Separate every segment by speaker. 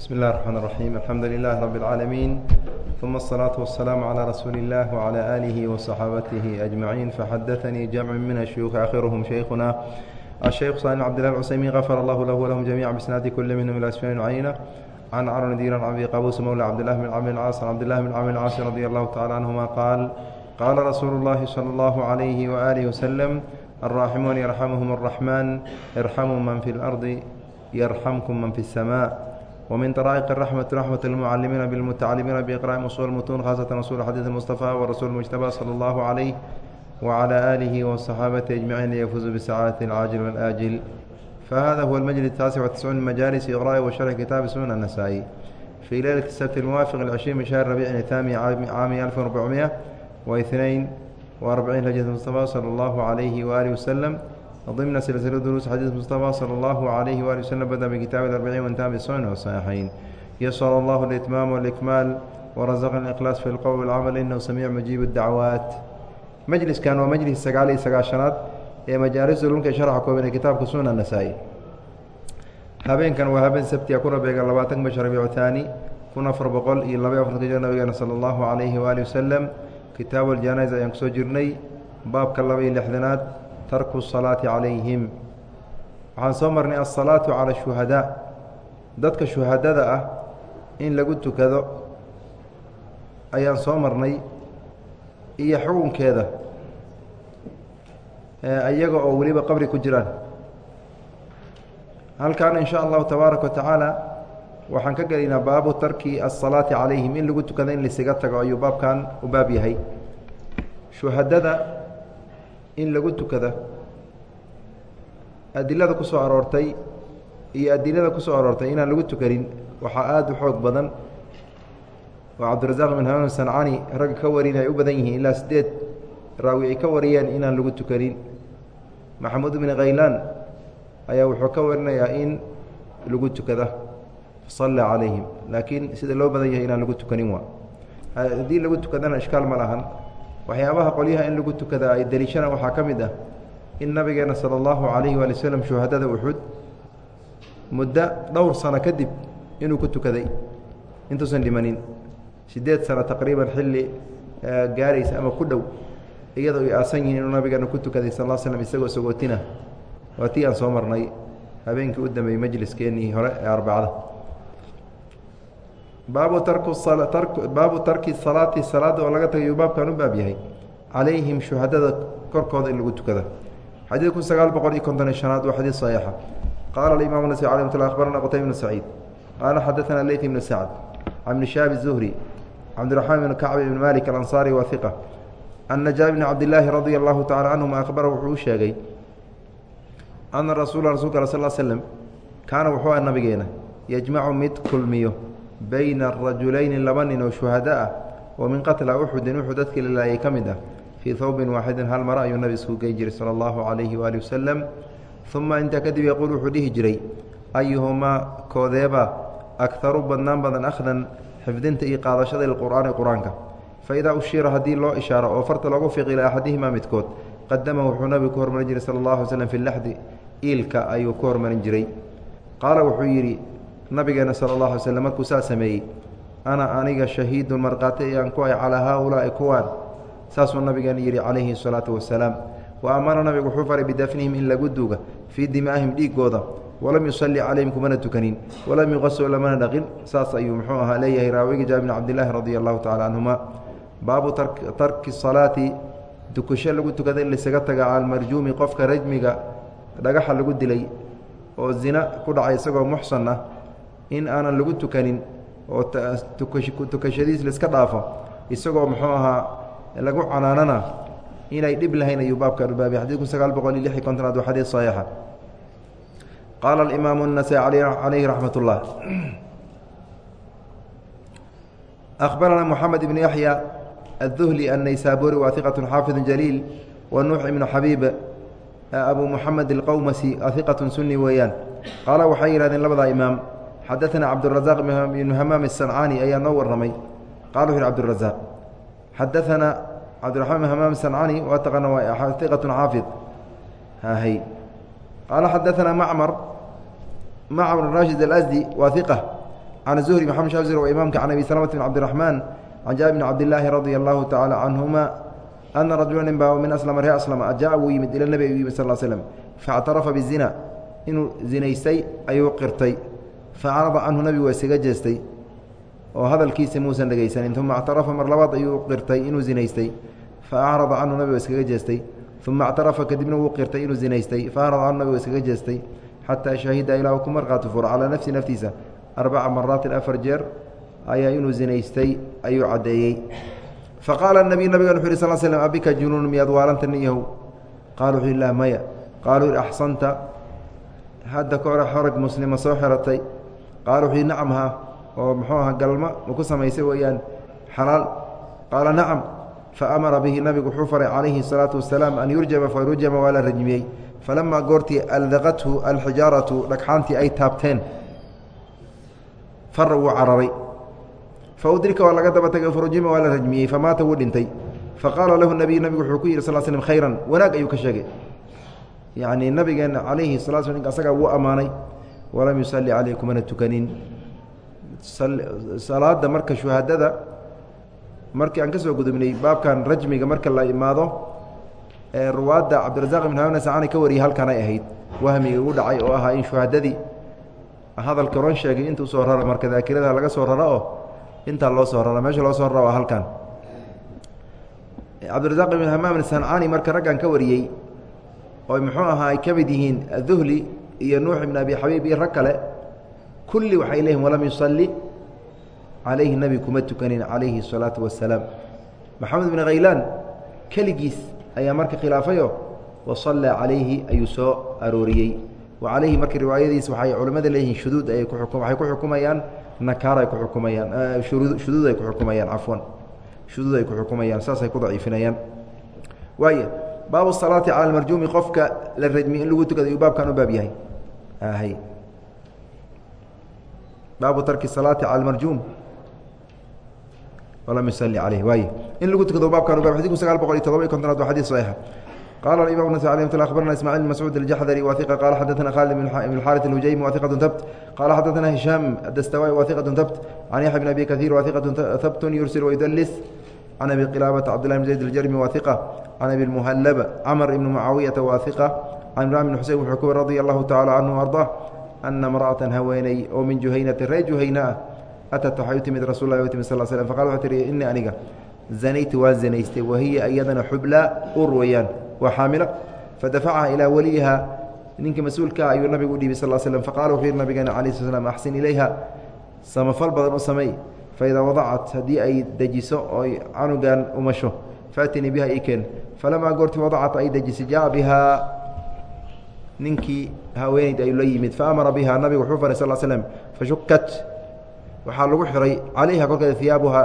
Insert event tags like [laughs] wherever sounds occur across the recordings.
Speaker 1: بسم الله الرحمن الرحيم الحمد لله رب العالمين ثم الصلاة والسلام على رسول الله وعلى آله وصحابته أجمعين فحدثني جمع من الشيوخ آخرهم شيخنا الشيخ صالح عبد الله العسيمي غفر الله له ولهم جميعا بسناد كل منهم إلى أسفين عينة عن عمرو دير عن أبي قابوس مولى عبد الله بن عمرو العاص عبد الله بن عمرو العاص رضي الله تعالى عنهما قال قال رسول الله صلى الله عليه وآله وسلم الراحمون يرحمهم الرحمن ارحموا من في الأرض يرحمكم من في السماء ومن طرائق الرحمة رحمة المعلمين بالمتعلمين بإقراء أصول المتون خاصة أصول حديث المصطفى ورسول المجتبى صلى الله عليه وعلى آله وصحابته أجمعين ليفوزوا بالسعادة العاجل والآجل فهذا هو المجلس التاسع والتسعون من مجالس إقراء وشرح كتاب سنن النسائي في ليلة السبت الموافق العشرين من شهر ربيع الثاني عام 1442 هجرة المصطفى صلى الله عليه وآله وسلم ضمن سلسلة دروس حديث مصطفى صلى الله عليه وآله وسلم بدأ بكتاب الأربعين وانتهى بالسنن والصحيحين يسر الله الإتمام والإكمال ورزقنا الإخلاص في القول والعمل إنه سميع مجيب الدعوات مجلس كان ومجلس سقالي سقاشنات ee majaalis ulumka sharxa kooban ee kitaabka sunan nasaa-i habeenkan waa habeen sabtiya kuna beegan labaatanka bisha rabiicu thaani kun afar boqol iyo labaiy afartanka jir nabigeena sala allahu calayhi waali wasalam kitaabu aljanais ayaan kusoo jirnay baabka laba iyo lixdanaad tarku الsalaati calayhim. Waxaan soo marnay alsalaatu cala shuhadaa dadka shuhadada ah in lagu tukado ayaan soo marnay iyo xukunkeeda iyaga oo weliba qabri ku jiraan. Halkaana in sha allahu tabaaraka watacaala waxaan ka gelaynaa baabu tarki asalaati calayhim in lagu tukado in laisaga tago ayuu baabkan u baab yahay. Shuhadada in lagu tukada. Adilada ku soo aroortay iyo adilada ku soo aroortay inaan lagu tukanin waxaa aada u xoog badan. Oo cabdirasaaq bin hamaan sancani ragga ka warin ay u badan yihiin ilaa sideed raawi ay ka wariyeen inaan lagu tukanin maxamuud bn khaylaan ayaa wuxuu ka warinayaa in lagu tukada. Fasalla calayhim laakiin sida loo badan yahay inaan lagu tukanin waa. Haddii lagu tukadana ishkaal ma lahan waxyaabaha qolyaha in lagu tukada ay daliishana waxaa ka mid ah in nabigeena sala allahu calayhi waali waslem shuhadada uxud muddo dhowr sano kadib inuu ku tukaday. Intuusan dhimanin. Siddeed sano taqriiban xilli gaaraysa ama ku dhow iyadoo ay aasan yihiin inuu nabigeena ku tukaday sal slm isagoo sagootina. Waa tii aan soo marnay. Habeenkii u dambeeyey majliskeenii hore ee arbacada baabu tarkbaabu tarki salaati salaada oo laga tagayuu baabkan u baab yahay. Calayhim shuhadada korkooda in lagu tukada. Xadiid kun sagaal boqol iyo konton i shanaad waa xadiid saxiixa qaala alimaam naswi cala mtula akhbarana qutayb bnu saciid. Qaala xaddatana leyt ibnu sacd can bni shahab zuhri cabdiraxmaan ibnu kacb ibni malik alansaari wa hiqa anna jaabir bni cabdillaahi radia allahu tacala canhuma akhbarahu wuxuu u sheegay ana rasuula rasulka sal slm kaana wuxuu aha nabigeena yajmacu mid kulmiyo bayna arajulayni laba nin oo shuhada ah oo min qatla uxudin uxud dadkii lalaayay ka mid ah fii hawbin waaxidin hal mara ayuu nabi isku gey jiray sala allahu calayhi waali wasalam uma intaa kadib yaquul wuxuu dhihi jiray ayuhumaa koodeeba akharu badnaan badan akhdan xifdinta iyo qaadashada lqur'aani qur'aanka. Fa idaa ushira haddii loo ishaaro oo farta loogu fiiqi ilaa axadihimaa midkood qadama wuxuu nabigu ku hormarin jiray sala allahu alay slm fi laxdi iilka ayuu ku hormarin jiray. Qaala wuxuu yidhi nabigeena sala allah alay slm markuu saa sameeyey ana aniga shahiidun markhaati ayaan ku ay calaa haaulaai kuwaan saasuu nabigeena yidhi calayhi salaatu wasalaam. Wa amara nabigu wuxuu faray bidafnihim in lagu duuga fii dimaa'ihim dhiigooda walam yusalli calayhim kumana tukanin walam yuqasoo lamana dhaqin saas ayuu muxuu ahaa leeyahay raawiga jaabir bn cabdillaahi radia allahu tacala canhuma baabu tarki salaati dukusho lagu tukada in laisaga taga cala almarjuumi qofka rajmiga dhagaxa lagu dilay oo zina ku dhacay isagoo muxsan ah in aanan lagu tukanin oo tukashadiis laiska dhaafo isagoo muxuu ahaa lagu canaanana inay dhib lahayn ayuu baabkan ubaabay xadidku sagaal boqol iyo lix iyo kontonaad waa xadiid saxiixa qaala alimaamu الnasaي calayhi raxmat اllah akhbarana moxamed ibn yaxya الduhli الnaysaburi waa iqaة xaafid jaliil wa nuux ibnu xabiib abu moxamed اlqowmasi iqaة suni weeyaan qaala waxay yihahdeen labadaa imaam xadaثana cabdالrazaq ibnu hamaam الsancaani ayaa noo warramay qala wuxu yhi cabdالrazaq xadaثana cabdiraxmaan hamaam sancani waa taqaana waa iqaة xaafid hahy qaala xadaثana macmar macmr rashid alasdi waa iqa can zuhri maxamed shazir waa imaamka can abi salamata bn cabdiraxmaan can jaabir bn cabdillaahi radia allahu tacaala canhuma ana rajula nin baa min aslama ree aslama jaa wuu yimid ila nebi ayuu yimid sal slm faاctarafa bizina inuu zinaystay ayuu qirtay facarada canhu nebigu waa isaga jeestay oo hadalkiisa muusan dhegaysanin uma اctarafa mar labaad ayuu qirtay inuu zinaystay faacrada canhu nabigu iskaga jeestay uma اctarafa kadibna wuu qirtay inuu zinaystay faacrada canhu nabigu iskaga jeestay xataa shahida ilaa ku markhaati furo calaa nafsi naftiisa arbaca maraatin afar jeer ayaa inuu zinaystay ayuu caddeeyey faqaala nabiy nabigan wuxu yih sal slm abika junuun miyaad waalanta niyahow qaala wuxuu lah maya qaaluu axsanta hadda ka hore xorag muslima soo xiratay qaala wuxuu nacam ha. Oo muxuu aha galma ma ku samaysay weeyaan. Xalaal. Qaala nacam. Faamara bihi nabigu wuxuu faray calayhi الsalaatu wasalaam an yurjama farujama waa la rajmiyey. Falamaa goortii aldaqathu alxijaaratu dhagxaantii ay taabteen. Fara wuu cararay. Faudrika waa laga daba tagay farujima waa la rajmiyey famaata wuu dhintay. Faqaala lahu nabiy nabigu wuxuu ku yidhi sal slm khayran wanaag ayuu ka sheegay. Yacni nabigeena calayhi salatu sl ninka asagaa wuu ammaanay walam yusalli caleyh kumana tukanin. Salaada marka shuhadada markii aan ka soo gudubnay baabkan rajmiga marka la imaado ee ruwaadda cabdirazaq ibn haana sacani ka wariyay halkan ay ahayd wahmiga ugu dhacay oo ahaa in shuhadadii hadalka oran sheegay intuu soo rara marka daakirada laga soo raro oo intaa loo soo rara meesha loo soo rara waa halkan. Cabdirazaq ibn hamaam sancani marka raggan ka wariyey oo muxuu ahaa ay ka mid yihiin aduhli iyo nuux ibn abi xabiib iyo rag kale kulli waxay leeyihiin walam yusalli calayhi nebi kuma tukanin calayhi الsalaatu wasalaam maxamed bn khaylaan keligiis ayaa marka khilaafayo wasallaa calayhi ayuu soo arooriyey. Wa calayhi marka riwaayadiis waxay culimmada leeyihiin shuduud ayay ku waxay ku xukumayaan nakaar ay ku xukumayaan shuduud ay ku xukumayaan cafwan shuduud ay ku xukumayaan saasay ku daciifinayaan. Waaya baabu salaati cala almarjuumi qofka la rajmiy in lagu tukada ayuu baabkan u baab yahay hay baabu tarki salaati cala almarjuum walam yusali caleyh waay in lagu tukado baabkan u bab xadidku sagaal boqol iyo todoba iyo kontonaad waa xadid saxiixa qala imam nas alي mt abarna ismacil bn mascuud aljaxdari waثiqa qala xadaثna khalid ibn اxariث اlhujaymi waثiqaة tabt qala xadaثna hishaam adastawai waثiqaة tabt can yaxya bn abi kaثiir waثiqaة habtun yursil wayudlis can abi qilaabata cabdillah bn zayd اljarmi waثiqa can abi اlmuhalab camr ibn mucaawiyata waثiqa can imran bn xusein wuxuu kuwa radi allahu tacala canhu arضa ana imra'atan haweeney oo min juhaynati ree juhayna ah atat waxay u timid rasul lah timid sal slm faqal waxay tihi inii aniga zanaytu waan zanaystay wahiya iyadana xublaa ur weeyaan waa xaamilo fadafacaha ilaa weliyiha ninka mas'uulka ayuu nabigu u dhiibay sal slm faqala wuxuu yihi nabigeena calayi sl slam axsin ilayha samafal badan u sameey faidaa wadacat haddii ay dejiso oy canugan umasho faatinii biha ikeen falamaa goorti wadacat ay dejisay jaa bihaa ninkii haweeneyd ayuu la yimid faamara biha nabigu wuxuu faray sal slm fashukat waxaa lagu xihay calayha korkeeda iyaabuha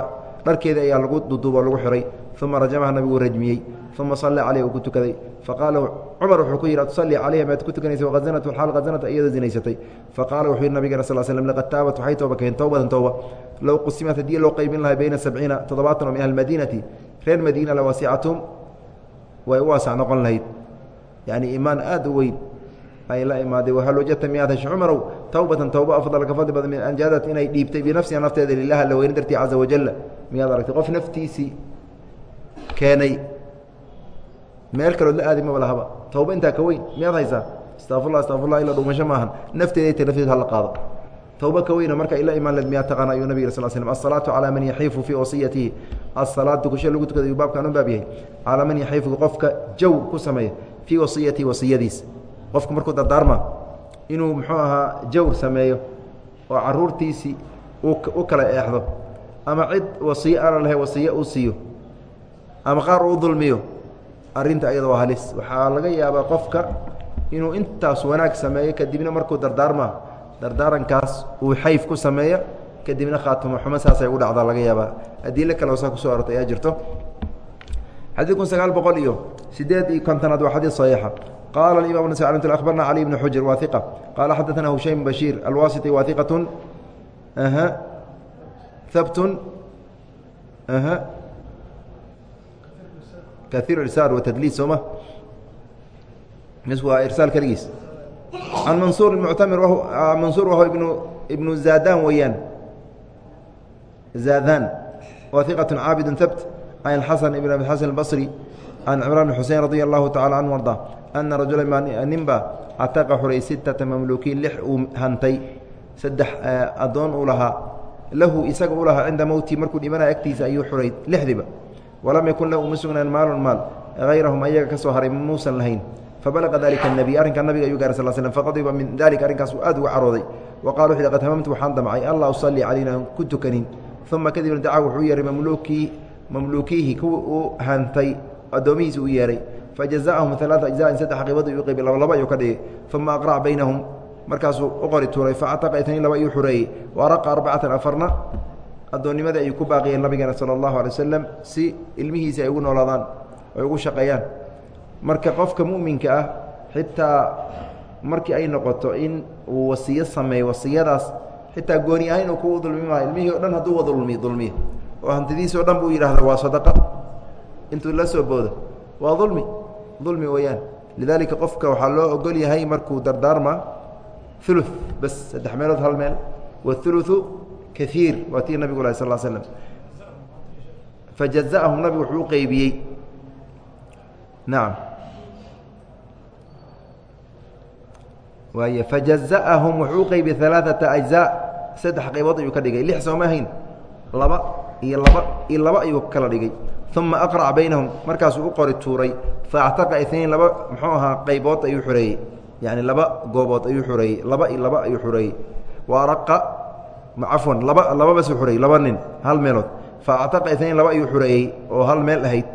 Speaker 1: dharkeeda ayaa lagu duduubo lagu xihay uma rajamaha nabigu rajmiyey. Uma salla caleyh uu ku tukaday. Faqaala cumar wuxuu ku yidhi atusalli calayha maad ku tukanaysa waqasanatu xaal qasanata iyadoo zinaysatay. Faqaala wuxuu yidhi nabigeena sal slm laqad taabat waxay tooba keen towbatan towba low qusimat haddii loo qaybin lahay bayna sabciina toddobaatan oo min ahlimadiinati reer madiina lawasicatum way u waasac noqon lahayd. Yacni iimaan aada u weyn ay la imaaday wahal wajadta miyaad hesho cumarow towbatan towba afdal ka fadli badan min anjaadat inay dhiibtay binafsiha nafteeda lilah alla weyni dartii caza wajalla miyaad aragtay? Qof naftiisii keenay meel kalood la aadi maba lahaba towba intaa ka weyn miyaad haysaa? Astafurlah astafurlah ila dhuumasho maahan nafteeda ta nafteed hala qaado. Towba ka weyna marka ila imaan leed miyaad taqaana ayuu nabig sal slm asalaatu calaa man yaxiifu fii wasiyatihi. Asalaad dukusho lagu tukada ayuu baabkan u baab yahay. Calaa man yaxiifu qofka jow ku sameeya fii wasiyatihi wasiyadiis qofku markuu dardaarma inuu muxuu ahaa jawr sameeyo oo caruurtiisii u kala eexdo ama cid wasiyo aana lahay wasiyo uu siiyo ama qaar uu dulmiyo arrinta iyada waa halis. Waxaa laga yaabaa qofka inuu intaas wanaag sameeyo kadibna markuu dardaarma dardaarankaas uu xayf ku sameeyo kadibna khaatimo xumo saasay ugu dhacdaa laga yaabaa. Adiilo kale saa ku soo arortay ayaa jirto. Xadiid kun sagaal boqol iyo sideed iyo kontonaad waa xadiid saxiixa qala imam ns abarna cali bn xujr wa iqa qala xadaثna hushaym bashiir alwasiti wa iqaة habtun kaiir irsaal watadliis sooma waa irsaal keligiis can mansuur muctamir mansuur wahu ibnu ibnu zadan weeyaan zaadan wa iqat caabid habt can xasan ibn abi xasan اbصri can cimraan bn xusein radi allahu tacala canhu arda ana rajula ninba cataqa xuray sittata mamluukiin lix uu hantay saddex addoon uu lahaa lahu isaga u lahaa cinda mowtii markuu dhimanaya agtiisa ayuu xuray lixdiiba walam yakun lahu uma sugnaan maalun maal hayrahum ayaga ka soo haray muusan lahayn fabalaqa dalika اnebiy arrinkaa nabiga ayuu gaaray sal slm faqadiba min dalika arrinkaas uu aad uga carooday wa qala wuxu qad hamamtu waxaan damcay alla usalli calayna aan ku tukanin uma kadibna dacaa wuxuu yeehay mamluukii mamluukiihi kuwa uu hantay addoomihiisa u yeehay fajazaahum alaaa ajzain saddex qiibad u qaybi laba laba ayuu ka dhigay uma aqrac baynahum markaasuu u qori tuuray facataqa itnain laba ayuu xureeyey waraqa arbacatan afarna addoonnimadii ayuu ku baaqiyeen nabigeena sala allahu alay wasalam si ilmihiisi ay ugu noolaadaan ay ugu shaqeeyaan marka qofka mu'minka ah xitaa markii ay noqoto in uu wasiyo sameeyo wasiyadaas xitaa gooni ahayn uu ku dulmi maayo ilmihii o dhan hadduu wada ulmi dulmiyo oo hantidiisi o dhan buu yidhahda waa sadaqa intuu la soo boodo waa dulmi dulmi weeyaan. Lidaalika qofka waxaa loo ogol yahay markuu dardaarma ulu bas saddex meelood hal meel. Wauluثu kaiir waa tii nabigu lahay sal slm fajazaahum nabigu wuxuu u nacam waay fajazaahum wuxuu u qeybiyey alaaثata saddex qaybood ayuu ka dhigay. Lix sooma ahayn. Laba iyo laba ayuu kala dhigay. Uma aqrac baynahum markaasuu u qori tuuray. Faactaqa inain laba muxuu ahaa qaybood ayuu xoreeyey yani laba goobood ayuu xoreeyey laba iyo laba ayuu xoreeyey waraqa cafwan laba laba basu xoreeyey laba nin hal meelood. Faactaqa inain laba ayuu xoreeyey oo hal meel ahayd.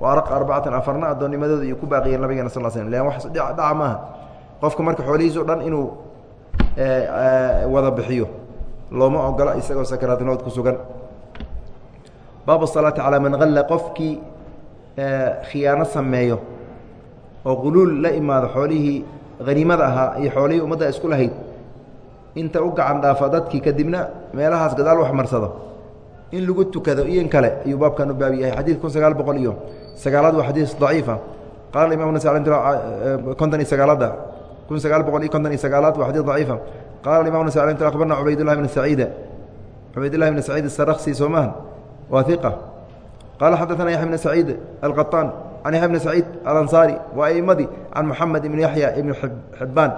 Speaker 1: Waraqa arbacatan afarna addoonnimadooda ayuu ku baaqiyeen nabigeena sal slm lan wax dhaca maaha. Qofka marka xoolihiiso dhan inuu wada bixiyo looma ogola isagoo sakaraatinood ku sugan baabu salaati calaa man alla qofkii khiyaano sameeyo oo quluul la imaado xoolihii haniimada ahaa iyo xoolihii ummadda isku lahayd inta u gacan dhaafa dadkii kadibna meelahaas gadaal wax marsado. In lagu tukado iyo in kale ayuu baabkan u baab yahay. Xadiid kun sagaal boqol iyo sagaalaad waa xadiis daciifa. Qaala imam nas konton iyo sagaalada. Kun sagaal boqol iyo konton iyo sagaalaad waa xadiis daciifa. Qala imam abarna cubaydullahi bn saciida. Cubaydullahi bn saciid asaraqsi soomahan waa iqa qaala xadaثana yaxya bn saciid alqaطaan can yaxya bn saciid alansaari waa aimadii can moxamed ibn yaxya ibn xibbaan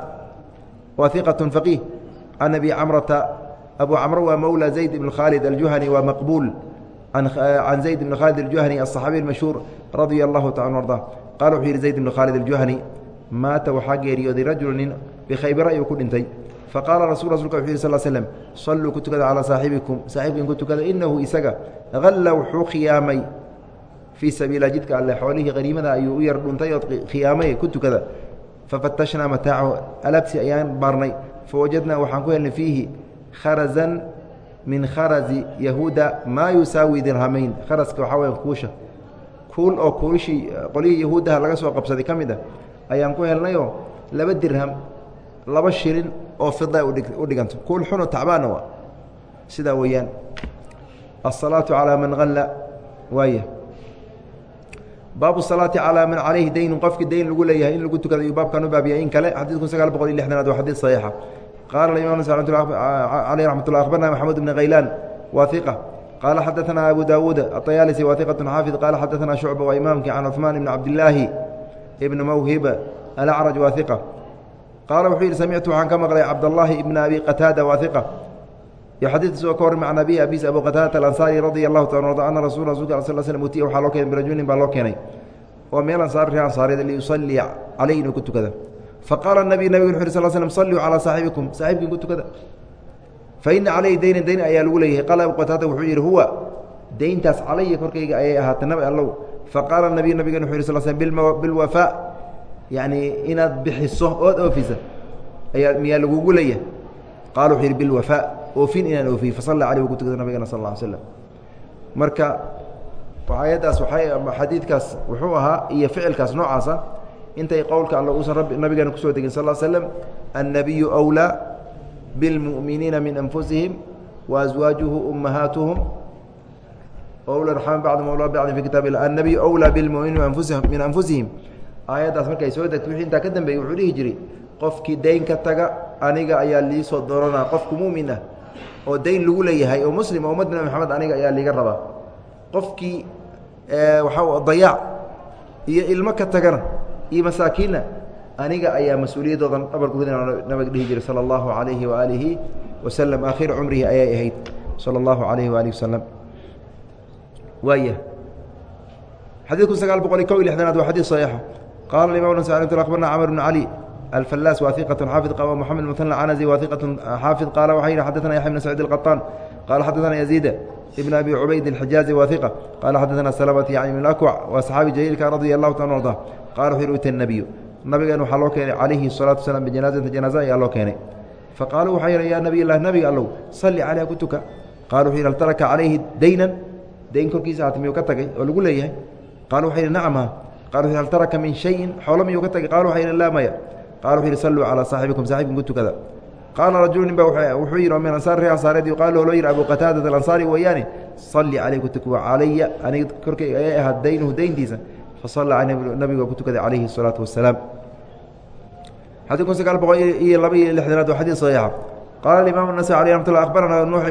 Speaker 1: waa iqaة faqiih can abi camrata abu camr waa mowla zayd ibn khaalid aljuhani waa maqbuul can zayd ibn khaalid aljuhani aلصaxaabiy اmashhuur radia allahu taala arda qala wuxuu yihi zayd ibn khaalid aljuhani maata waxaa geeriyooday rajulu nin bikhaybara ayuu ku dhintay faqaala rasu rasulka wuxu yih sl slm salluu ku tukada calaa saaxibikum. Saaxibkiin ku tukada inahu isaga halla wuxuu khiyaamay fii sabiila jidka alle xoolihii haniimada ayuu u yar dhuntay ood khiyaamay ku tukada. Fafatashnaa mataacahu alaabsi ayaan baarnay. Fawajadnaa waxaan ku helnay fiihi kharazan min kharazi yahuuda maa yusaawi dirhamayn. Kharaska waxaa weya kuusha. Kuul oo kuulishii qolihii yahuudaha laga soo qabsaday ka mid a ayaan ku helnayoo laba dirham laba shilin oo fida u dhiganto kuul xuno tacbaana waa sidaa weeyaan asalaatu calaa man alla waaya baabu salaati calaa man calayhi daynun qofkii dayn lagu leeyahay in lagu tukada ayuu baabkan u baabiya in kale xadiid kun sagaal boqol iyo lixdanaad waa xadiid saxiixa qaala imam caleyh raxmat ullah akhbarna maxamed bn khaylaan waa iqa qaala xadaثana abu daawuud aطayaalisi waa iqat xaafid qaala xadaثana shucba waa imaamkii can cuثmaan ibni cabdillaahi ibni mawhiba alacraj waa iqa qaala wuxuu yidhi samictu waxaan ka maqlay cabdallaahi ibna abi qataada waa iqa iyo xadiidkiis oo ka warrami can abi abis abu qataadata alansaari radia allahu taala arda ana rasul rasulka al sl slm utiya waxaa loo keenay birajulin baa loo keenay oo meel ansaar ree ansaareed liyusallii caleyh inuu ku tukada faqaala nabiy nabig wuxu yh sl slm salluu calaa saaxibikum saaxibkiin ku tukada fa ina caleyhi daynan dayn ayaa lagu leeyahay qaala abu qataada wuxuu yidhi huwa dayntaas calaya korkayga ayay ahaatay nabi allow faqaala nabiy nabigen wuxu yh sl slm bilwafaa yani inaad bixiso ood oofisa ayaa miyaa lagugu leeyahay qaala wuxuu yidhi oofin inaan oofiyey fasalla aleh u ku nabigana sal lla slam marka ayaddaas waay ama xadiidkaas wuxuu ahaa iyo ficilkaas noocaasa intay qowlka alla uusan a nabigeena ku soo degin sal slam annabiyu wlaa bilmu'miniina min anfusihim waazwaajuhu ummahaatuhum wla raxama bacdum wla bacdin fi kitaab ilah annabiyu wlaa bilmuminiina min anfusihim aayaddaas markay soo degtay wixii intaa ka dambeeyey wuxuu dhihi jiray qofkii dayn ka taga aniga ayaa liisoo dooranaa qofku mumin ah oo dayn lagu leeyahay oo muslim oo ummad nabi maxamed aniga ayaa liiga rabaa. Qofkii waxaa dayaac iyo ilmo ka tagana iyo masaakiinna aniga ayaa mas'uuliyadoodan dhabarku ridina nabiga dhihi jiray sala allahu calayhi waaalihi wasalam aakhiru cumrihi ayay ahayd sala allahu calayhi waalihi wasalam waaya. Xadiidku sagaal boqol iyo kow iyo lixdanaad waa xadiid saxiixa qaala imam nas abarna camr bn cali الفلاس واثقة حافظ قال محمد مثنى عنزي واثقة حافظ قال وحين حدثنا يحيى بن سعيد القطان قال حدثنا يزيد ابن أبي عبيد الحجازي واثقة قال حدثنا سلمة يعني من الأكوع وأصحاب جليل كان رضي الله تعالى عنه قال وحين أتى النبي نبي waxaa loo keenay calayhi الصلاaةu وسلام بجناaزةi جناaزة ayaa loo keenay faqaaluu waxaa yihi ya nabiy الlah nabiga allow salli calayha ku tuka qaal wuxuu yidhi hal taraka calayhi daynan dayn korkiisa haata miyuu ka tagay oo lagu leeyahay qalu waxay yihi nacma qal wuxu hal taraka min shayin xoolo miyuu ka tagay qal waxay yihi laa maya qala wuxu yihi salluu calىa saaxibikum saaxibkum ku tukada qaala rajulu nin ba wuxuu yidhi oo min ansaar ree ansaareed yuqaalu loo yihi abu qataadat alansaari weeyaane salli calayh ku tuk calaya aniga korkayga ayay ahaa daynuhu dayntiisa fasalla nabiga ku tukaday calayhi الsalaatu wasalaam xadii kun sagaal boqol iyo laba iyo lixdanaad waa xadiid saxiixa qaala imam النasai alيه ramat lla akhbarana nuux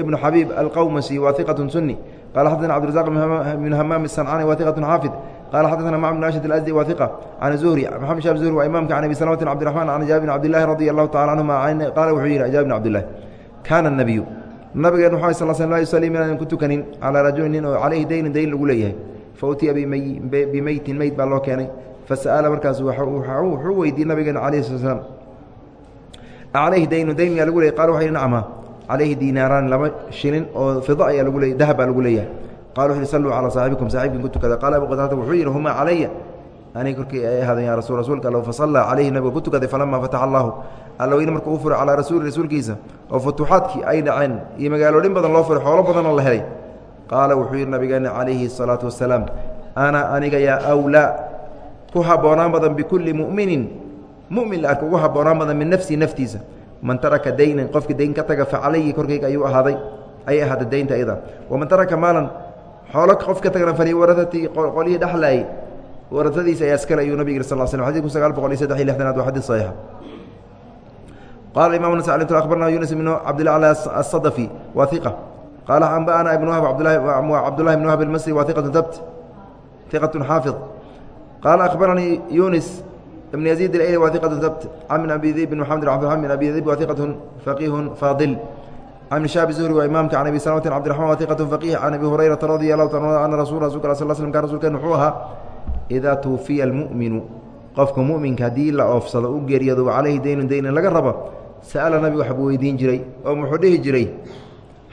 Speaker 1: ibnu xabiib alqowmasi wa iqaة suni qala xadana cbdirazaq bn hamaam الsancani wa iqaة xaafid qala xadana mc bn ashd اasdi wa iqa can zuhri maxamed shab zuhri waa imamka can abi salamatin cbdiraxman can jaabi bn cabdilahi radi allahu tacala canhuma qaala wuxuu yidhi jaabi bn cabdilahi kaana nebiyu nabigeen waxaa sal sl laa yusalii minaadan ku tukanin calaa rajulin nin oo calayhi daynin dayn lagu leeyahay fa utiya bimeytin meyd baa loo keenay fasa'ala markaas wuxuu weydiiyey nabigeena calayhi sl slam calayhi daynu dayn miyaa lagu leyahy qala waxa nacma calayhi diinaaraan laba shilin oo fida ayaa lagu leeyay dahab baa lagu leeyahay wuxu uhi salluu calaa saaxibikum saaxibkin ku tukada qaala abu qataata wuxuu yidhi humaa calaya aniga korkii ay ahaadeen ya rasul rasuulka alla fasallaa calayhi nabiga ku tukaday falamaa fataxa allahu alla weyne markuu u furay calaa rasuuli rasuulkiisa oo futuuxaadkii ay dhaceen iyo magaalooyin badan loo furay xoolo badanoo la helay qaala wuxuu yidhi nabigeena calayhi الsalaatu wasalaam ana aniga yaa wlaa ku habboonaan badan bikulli mu'minin mumin la arka ugu habboonaan badan min nafsii naftiisa man taraka daynan qofkii dayn ka taga facalayhi korkayga ayuu ahaaday ayay ahaada daynta iyada waman taraka maalan xoolo qof ka tagana fali waradatii qolyihii dhexlaayey waradadiisa ayaa iskale ayuu nabig yiri sal sl xadidku sagaal boqol iyo saddex iyo lixdanaad waa xadiid saxiixa. Qala imam nas abarna yunis ibnu cabdillah asadafi wa iqa qaala anba'ana ibn wahb cabdullahi ibn wahb almasri wa iqatu dabt iqatu xaafid. Qaala akhbaranii yunis ibn yaziid alayli wa iqatu dabt can min abi dib bn maxamed abdiraman min abi dib wa iqatun faqihun faadil can ibn shaabi zuhri waa imaamka can abi salamatin cabdiraxman wa iqatun faqih can abi hurayrata radia allahu taala ana rasul rasulka sal slm kan rasulkeen wuxuu ahaa idaa tuufiya almu'minu qofka mu'minka haddii la oofsado u geeriyado calayhi daynun daynan laga rabo sa'ala nabigu waxbuu weydiin jiray oo muxuu dhihi jiray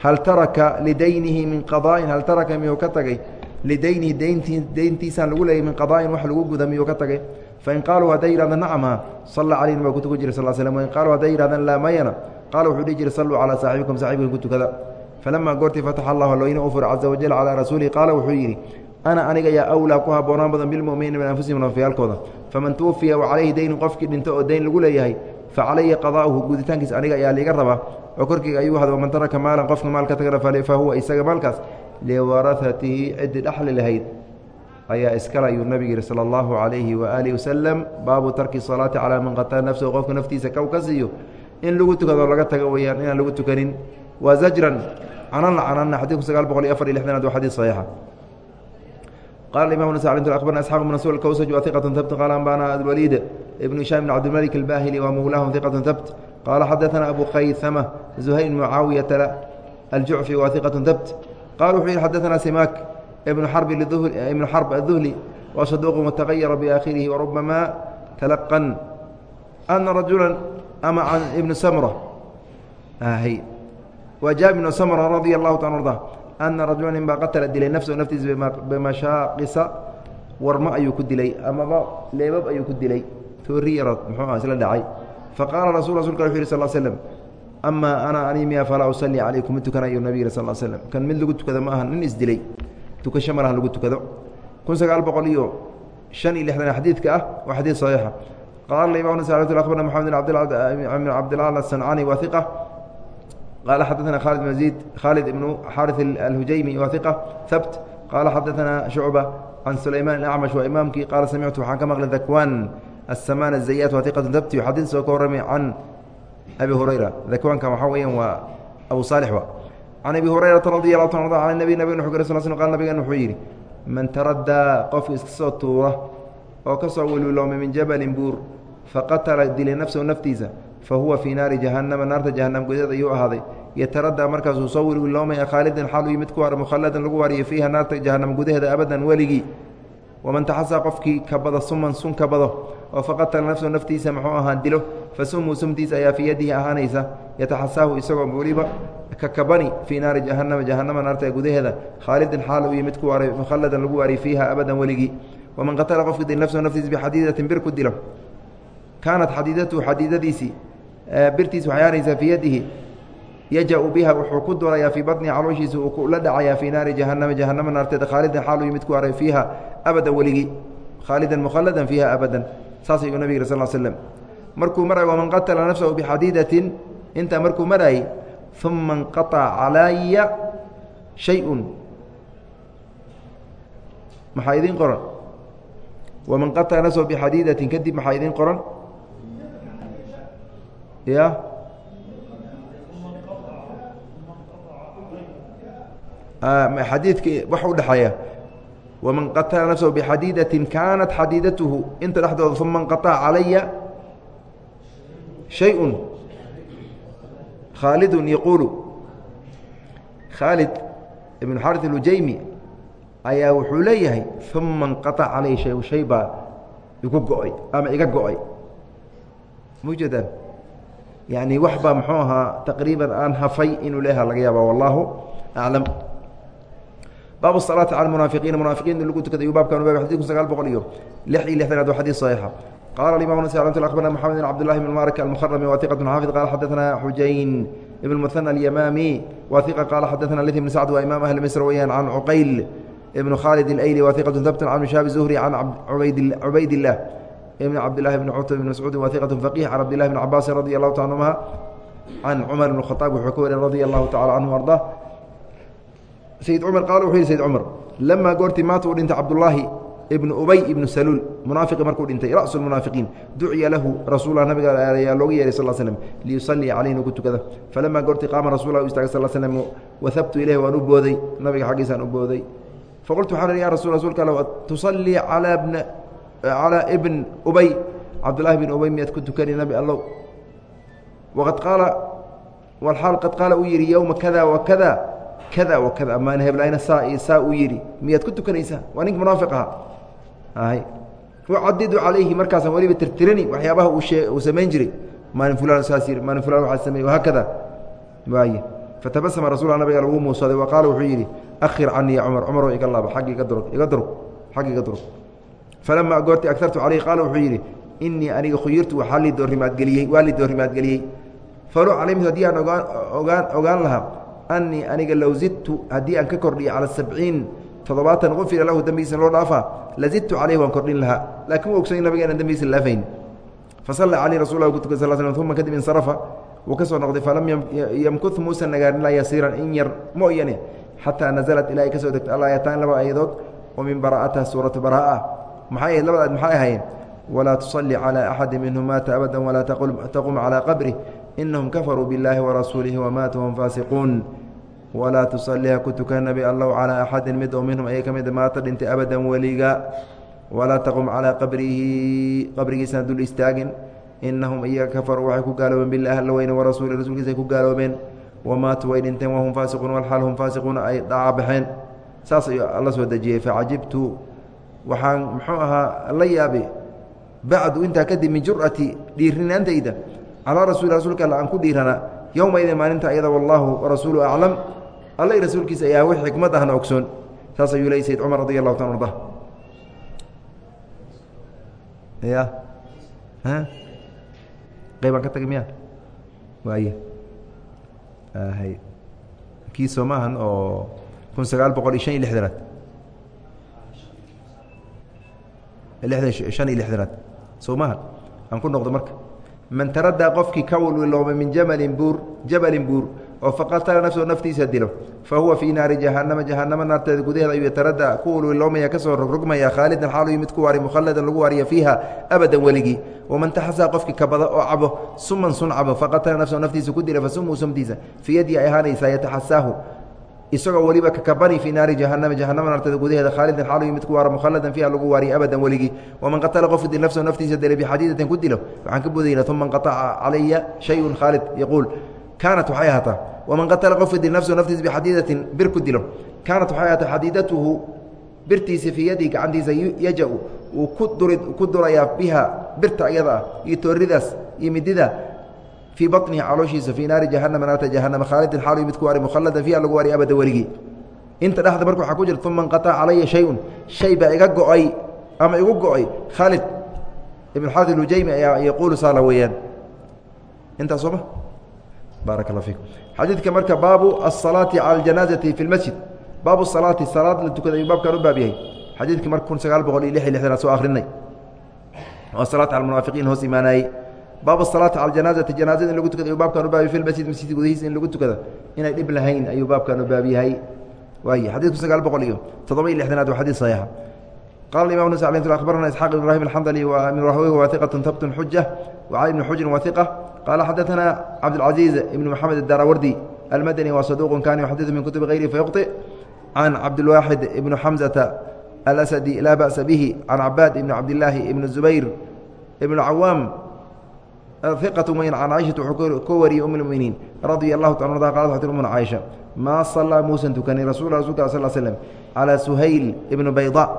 Speaker 1: hal taraka lidaynihi min qadaa'in hal taraka miyuu ka tagay lidaynihi dayntii dayntiisaan lagu leeyay min qadaa'in wax lagu guda miyuu ka tagay fain qaaluu hadday yidhahdaan nacma salla calayhim waa ku tukan jiray sal slm wain qaala wuxuu dhihi jiray salluu calaa saaxibikum saaxibkin ku tukada falamaa goortii fataxa allahu alloyna u fura caza wajal calaa rasuulihi qaala wuxuu yidhi ana aniga yaa awlaa ku habboonaan badan bilmuminiina min anfusihim nafyaalkooda faman tuwafiya wa calayhi daynun qofkii dhinto oo dayn lagu leeyahay fa calaya qadaa'uhu guuditaankiisa aniga ayaa liiga rabaa oo korkeyga ayuu hada waman taraka maalan qofka maal ka tagana fa huwa isaga maalkaas liwarahatihi ciddii dhexli lahayd ayaa iskale ayuu nabigu yihi sala allahu calayhi waaalihi wasalam baabu tarki salaati calaa man qatala nafsahu qofka naftiisa kow ka siiyo in lagu tukado laga taga weyaan inaan lagu tukanin wa zajran canan la canana xadiku sagaal boqol iyo afar iyo lixdanaad waa xadiis saxiixa qala imam nas alimtul akbarna asxaaq ibn rasul kawsaj waa hiqatun qaala ambana alwaliid ibn hishaam ibn cabdilmalik albahili wa mawlaahum hiqatun thabt qaala xadaثana abu khaysama zuhayr ibn mucaawiyata aljucfi waa hiqatun thabt qala wuxuu yihi xadaثana simaak ibnu xarb ibnu xarb adduhli waa saduuqun watagayara biaakhirihi warubama talaqan ana rajula ama can ibnu samra. Wa jaab ibnu samra radia allahu ta arda ana rajula nin baa qatala dilay nafsahu naftiisa bimashaaqisa warma ayuu ku dilay amaba leebab ayuu ku dilay. Toori yarood muxuu ah isla dhacay. Faqaala rasul rasulka wuxu yih sal slam amaa ana ani miya falaa usalli calaykum mid tukanayo nabig sal slm kan mid lagu tukado ma aha nin isdilay tukasho malaha lagu tukado. Kun sagaal boqol iyo shan iyo lixdan xadiidka ah waa xadiid saxiixa qaala imam abarna maxamed bn cabdilal asancani wa iqa qala xadaثna khالد بن زيد khالد بن xاrث الhujaymi wa ثiqة habt qala xadaثna شhucبة can sulayman الأcmaش waa imaamkii qaala samictu waxaan ka maqlay dakwan الsamaan الزayaat wa ثiqaة habti xadiid soo ka warramay can abi hurayra dakwaanka waxaa weeyaan waa abu saalix wa can abi hurayrata radi allahu ta an nabi nabig uu sal sl qal nabigan wuxuu yidhi man taraddaa qofki iska soo tuura oo ka soo welwiloomay min jabalin buur faqatala dilay nafsahu naftiisa fa huwa fii naari jahannama naarta jahanam gudaheed ayuu ahaaday. Yataraddaa markaasuu soo welwiloomaya khaalidan xaal u yimid ku har mukhalladan lagu waariyo fiiha naarta jahanam gudaheeda abadan weligii. Waman taxasaa qofkii kabado suman sun kabado oo faqatala nafsahu naftiisa muxuu ahaa dilo fa sumuu sumtiisa ayaa fii yadihi ahaanaysa yataxasaahu isagoo weliba kakabani fii naari jahanama jahanama naarta gudaheeda. Khaalidan xaal u yimid ku mukhalladan lagu waariyo fiiha abadan weligii. Waman qatala qofkii dil nafsahu naftiisa bixadiidatin bir ku dilo kaanat xadiidatuhu xadiidadiisii birtiis waxay ahaanaysaa fii yadihi yaja-u biha wuxuu ku durayaa fii baطnihi calooshiisa uu kula dhacayaa fii naari jahanama jahanama naarteeda khaalidan xaal u yimid ku waaray fiiha abadan weligii khaalidan mukhalladan fiiha abadan saas ayuu nabig sal slm markuu maray waman qatala nafsahu bixadiidatin intaa markuu maraayey uma inqaطca calaya shay-un. Maxaa idiin qoran? Waman qatala nafsahu bixadiidatin kadib maxaa idiin qoran ya xadiidka wax udhexeeya waman qatala nafsahu bixadiidatin kaanat xadiidatuhu. Inta dhexdooda uma inqaطca calaya shay-un. Khaalidun yaquulu. Khaalid ibn xarit alujaymi ayaa wuxuu leeyahay uma inqaطca calay shay shay baa ama iga mujeedaan yani waxbaa mxuu ahaa taqriiban aan hafay inuu leeha laga yaaba wallaahu aclam baabu salaati cala munaafiqiina lagu tukada ayuu baabkan ubaabay xadid sagaal boqol iyo lix iyo lixdanaad waa xadiis saxiixa qala alimamu nasi alamtul akhbarna moxamed ibn cabdillahi ibn marik almuharami wa xaafid qala xaddatana xujayn ibn muhana alyamaami wa qaala xaddatana lid ibn sacd waa imaam ahli misr weyaan can cuqayl ibnu khaalid اlayli wa thabtan can shaabi zuhri can cubaydillah الlah ibn cabdilahi bn cutb bn mascuudi wa iqaة faqih can cabdilahi bn cabaasin radi alahu ta anhuma can cumar bn khaaab wuxuu ka wariy radi allahu tacala canhu arda sayid cumar qaal wuxuu yihi sayid cumar lamaa goortii maata uu dhintay cabdullaahi ibnu ubay ibnu saluul munaafiqi markuu dhintay rasu lmunaafiqiin duciya lahu rasuula nabiga ayaa looga yeehay sal slm liyusalii caleyh inuu ku tukada falamaa goortii qaama rasulah u istagay sal slm wahabtu ilayh waan u booday nabiga xaggiisaan u booday faqultu waxaan ya rasul rasuulka all tusallii calaa bna calaa ibn ubay cabdullahi bn ubay miyaad ku tukani nabi allow waqad qaala walaal qad qaala uu yidhi yowma kada wa kada kada wa kada amaan heblayna saa iyo saa uu yidhi miyaad ku tukanaysaa waa ninka munaafiq ahaa ay ucadidu calayhi markaasaan weliba tirtirani waxyaabaha uu samayn jiray maalin fulan saas yidhi maalin fulan waxaa sameeyey wahaakada waaye fatabasama rasuula nabiga lagu muusaday wa wuxuu yidhi akhir canii ya cumar cumarow iga laaba iga durug iga durug iga durug falamaa goortii agartu calayhi qaala wuxuu yidhi inii aniga khuyirtu waxaa lii doorrimaadgeliyey waa lii doorrimaadgeliyey falow calimtu haddii aan ogaan ogaan ogaan lahaa anii aniga low zidtu haddii aan ka kordhiyo cala sabciin toddobaatan ufira lahu dembigiisa loo dhaafaa la zidtu caleyh waan kordhin lahaa laakiin u ogsoy nabiga inaan dembigiisa laafayn fasalla caleyh rasul tukay sal slm uma kadib insarafa wuu ka soo noqday falam yamkut muusan nagaarin ilaa yasiiran in yar mooyane xataa nazalat ilaa ay ka soo degto alaayataan laba ayadood oo min bara'atiha suuratu baraa'a maxay ahayd labada aad maxay ahaayeen walaa tusalli calaa axadi minhum maata abada walaa taqum calaa qabrih inahum kafaruu biاllaahi warasuulihi wamaatuu hum faasiquun. walaa tusaliha ku tukan nabi allow calaa axadin mid oo minhum ayay ka mid maata dhintay abadan weliga. walaa taqum calaa qabrihi qabrigiisana dul istaagin. Inahum iyaga kafaruu waxay ku gaaloobeen bilahi alla weyne warasuuli rasuulkiisa ay ku gaaloobeen. wamaatuu way dhinteen wahum faasiquun walxaal hum faasiquuna ay dhaca baxeen. saas ayuu alla soo dejiyey facajibtu waxaan muxuu ahaa la yaabay bacdu intaa kadib min jur'ati dhiirinaantayda calaa rasuuli rasuulka alla aan ku dhiiranaa yowmaidin maalinta ayada wallaahu warasuulu aclam. Alla rasuulkiisa ayaa wix xikmad ahna ogsoon. Saas ayuu ley sayd cumar radi allahu ta arda ya qaybaan ka tagay miya waay kii soo maahan oo kun sagaal boqol iyo iyo lixdanaad shan iyo lixdanaad. Soo aan ku noqdo marka. Man taradaa qofkii ka wilwiloomay min jamalin buur jabalin buur oo faqatala nafsahu naftiisa dilo fa huwa fii naari jahanama jahanama naarteeda gudaheeda ayuu yatarada ku ulwiloomaya ka soo rogrogmaya khaalidan xaaluyu mid ku waari mukhalladan lagu waariya fiiha abadan weligii. Waman taxasaa qofkii kabada oo cabo suman sun cabo faqatala nafsahu naftiisa ku dila fasumuu sumtiisa fii yadii ay ahaanaysaa yataxasaahu isagoo weliba kakabani fii naari jahanama jahanama naarteeda gudaheeda khaalidan xaaluyu mid ku waara mukhalladan fiiha lagu waariya abadan weligii waman qatala qofki dil nafsahu naftiisa dila bixadiidatin ku dilo waxaan ka budayna uma inqataca calaya shayun khaalid yaquul. Kaanat waxay ahaataa waman qatala qofka dil nafsahu naftiisa bixadiidatin bir ku dilo. Kaanat waxay ahaataa xadiidatuhu birtiisa fii yadii gacantiisa yaja-u wuu ku duri ku durayaa biha birta iyada ah iyo tooridaas iyo midida fii baطnihi calooshiisa fii naari jahanama naarta jahanama khaalidin xaaluy mid ku waari mukhalladan fiiha lagu waari abada weligii inta dhexda marka waxaa ku jirta uma inqataca calaya shayun shay baa iga go'ay ama igu go'ay khaalid ibn xaad ilujaymi ayaa yaquulu saala weeyaan intaas sooma baaraka allah fiikum xadiidka marka baabu asalaati cala aljanaazati fi lmasjid baabu salaati salaad la tukada ayuu u baab yahay xadiidka marka kun sagaal boqol iyo lix iyo lixdan aan soo akhrinay oo salaat cala almunaafiqiin hoos imaanayey baab salaata cal janaazati janaazada in lagu tukada ayuu baabkan u baabiy fi masjid masjidka gudahiisa in lagu tukada inay dhib lahayn ayuu baabkan u baabyahay waay xadiidku sagaal boqol iyo toddoba iyo lixdanaad waa xadiid saxiixa iqatu mayn can caaishata wuxuu ka wariyey um lmuminiin radia allahu ta arda qaala waxay tir umna caaisha maa sallaa muusan tukanin rasul rasulka sal slm calaa suhayl ibnu bayda.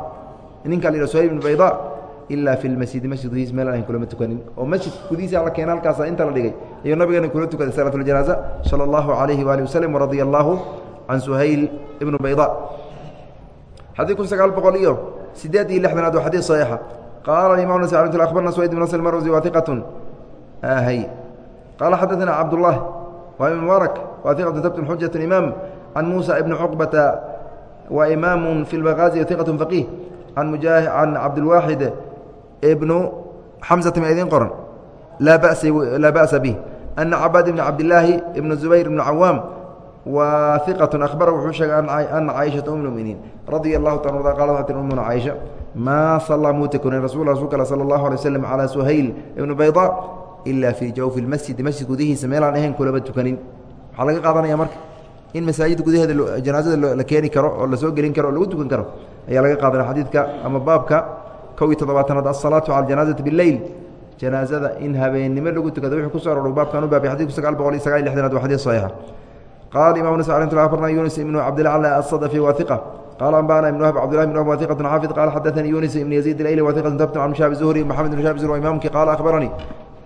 Speaker 1: Ninka la yidhah suhayl ibnu bayda ilaa fi lmasjidi masjid gudihiis meel aan kulama tukanin. Oo masjid gudihiisa alla keena halkaasa inta la dhigay. Ayuu nabigeena kula tukaday salaat ljanaaza sala allahu calayhi waali waslem waradia allaahu can suhayl ibnu bayda. Xadii kun sagaal boqol iyo sideed iyo lixdanaad waa xadiid saxiixa qaala imaam nasa barna suwayd ibn nasr marwasi waa iqatun hy qaala xadaثana cabdالlah waa ibn mubaarak wa iqatu tabtun xujat imaam can muusa ibni cuqbata wa imaamu fi lmaqaazi iqat faqiih can mujaahi can cabdilwaaxid ibnu xamsata ma idiin qoran laa basa laa ba'sa bih ana cabaad ibni cabdilaahi ibnu zubayr ibnu cawaam wa iqatu akhbara wuxuu sheegay ana caaishata um muminiin radia allahu ta arda qaala waxaa tir umuna caaisha maa sallaa muu tukunin rasul rasulka al sala allahu alay waslam calaa suhayl ibnu bayda ilaa fii jawfi lmasjidi masjid gudihiisa meelaan ahayn kulama tukanin waxaa laga qaadanaya marka in masaajid gudaheeda janaazada la keeni karo oo la soo gelin karo oo lagu tukan karo ayaa laga qaadanaya xadiidka ama baabka kow iyo toddobaatanaad asalaatu cala aljanaazati bileyl janaazada in habeennimo lagu tukado wuxuu ku soo aroray baabkan u baabay sagaal boqol iyo sagaal iyo lixdanaad waa xadiid saxiixa qaala imam nas alay afarna yunis ibnu cabdilacla asadafi wa iqa qaala ambana ibn wahb cabdillahi ibn wahb wa iqatun xaafid qaala xadaثanii yunis ibn yaziid ilayli wa iqatun tabtun can shaabi zuhri maxamed ibn shaabi zuhri wa imaamki qaala akhbaranii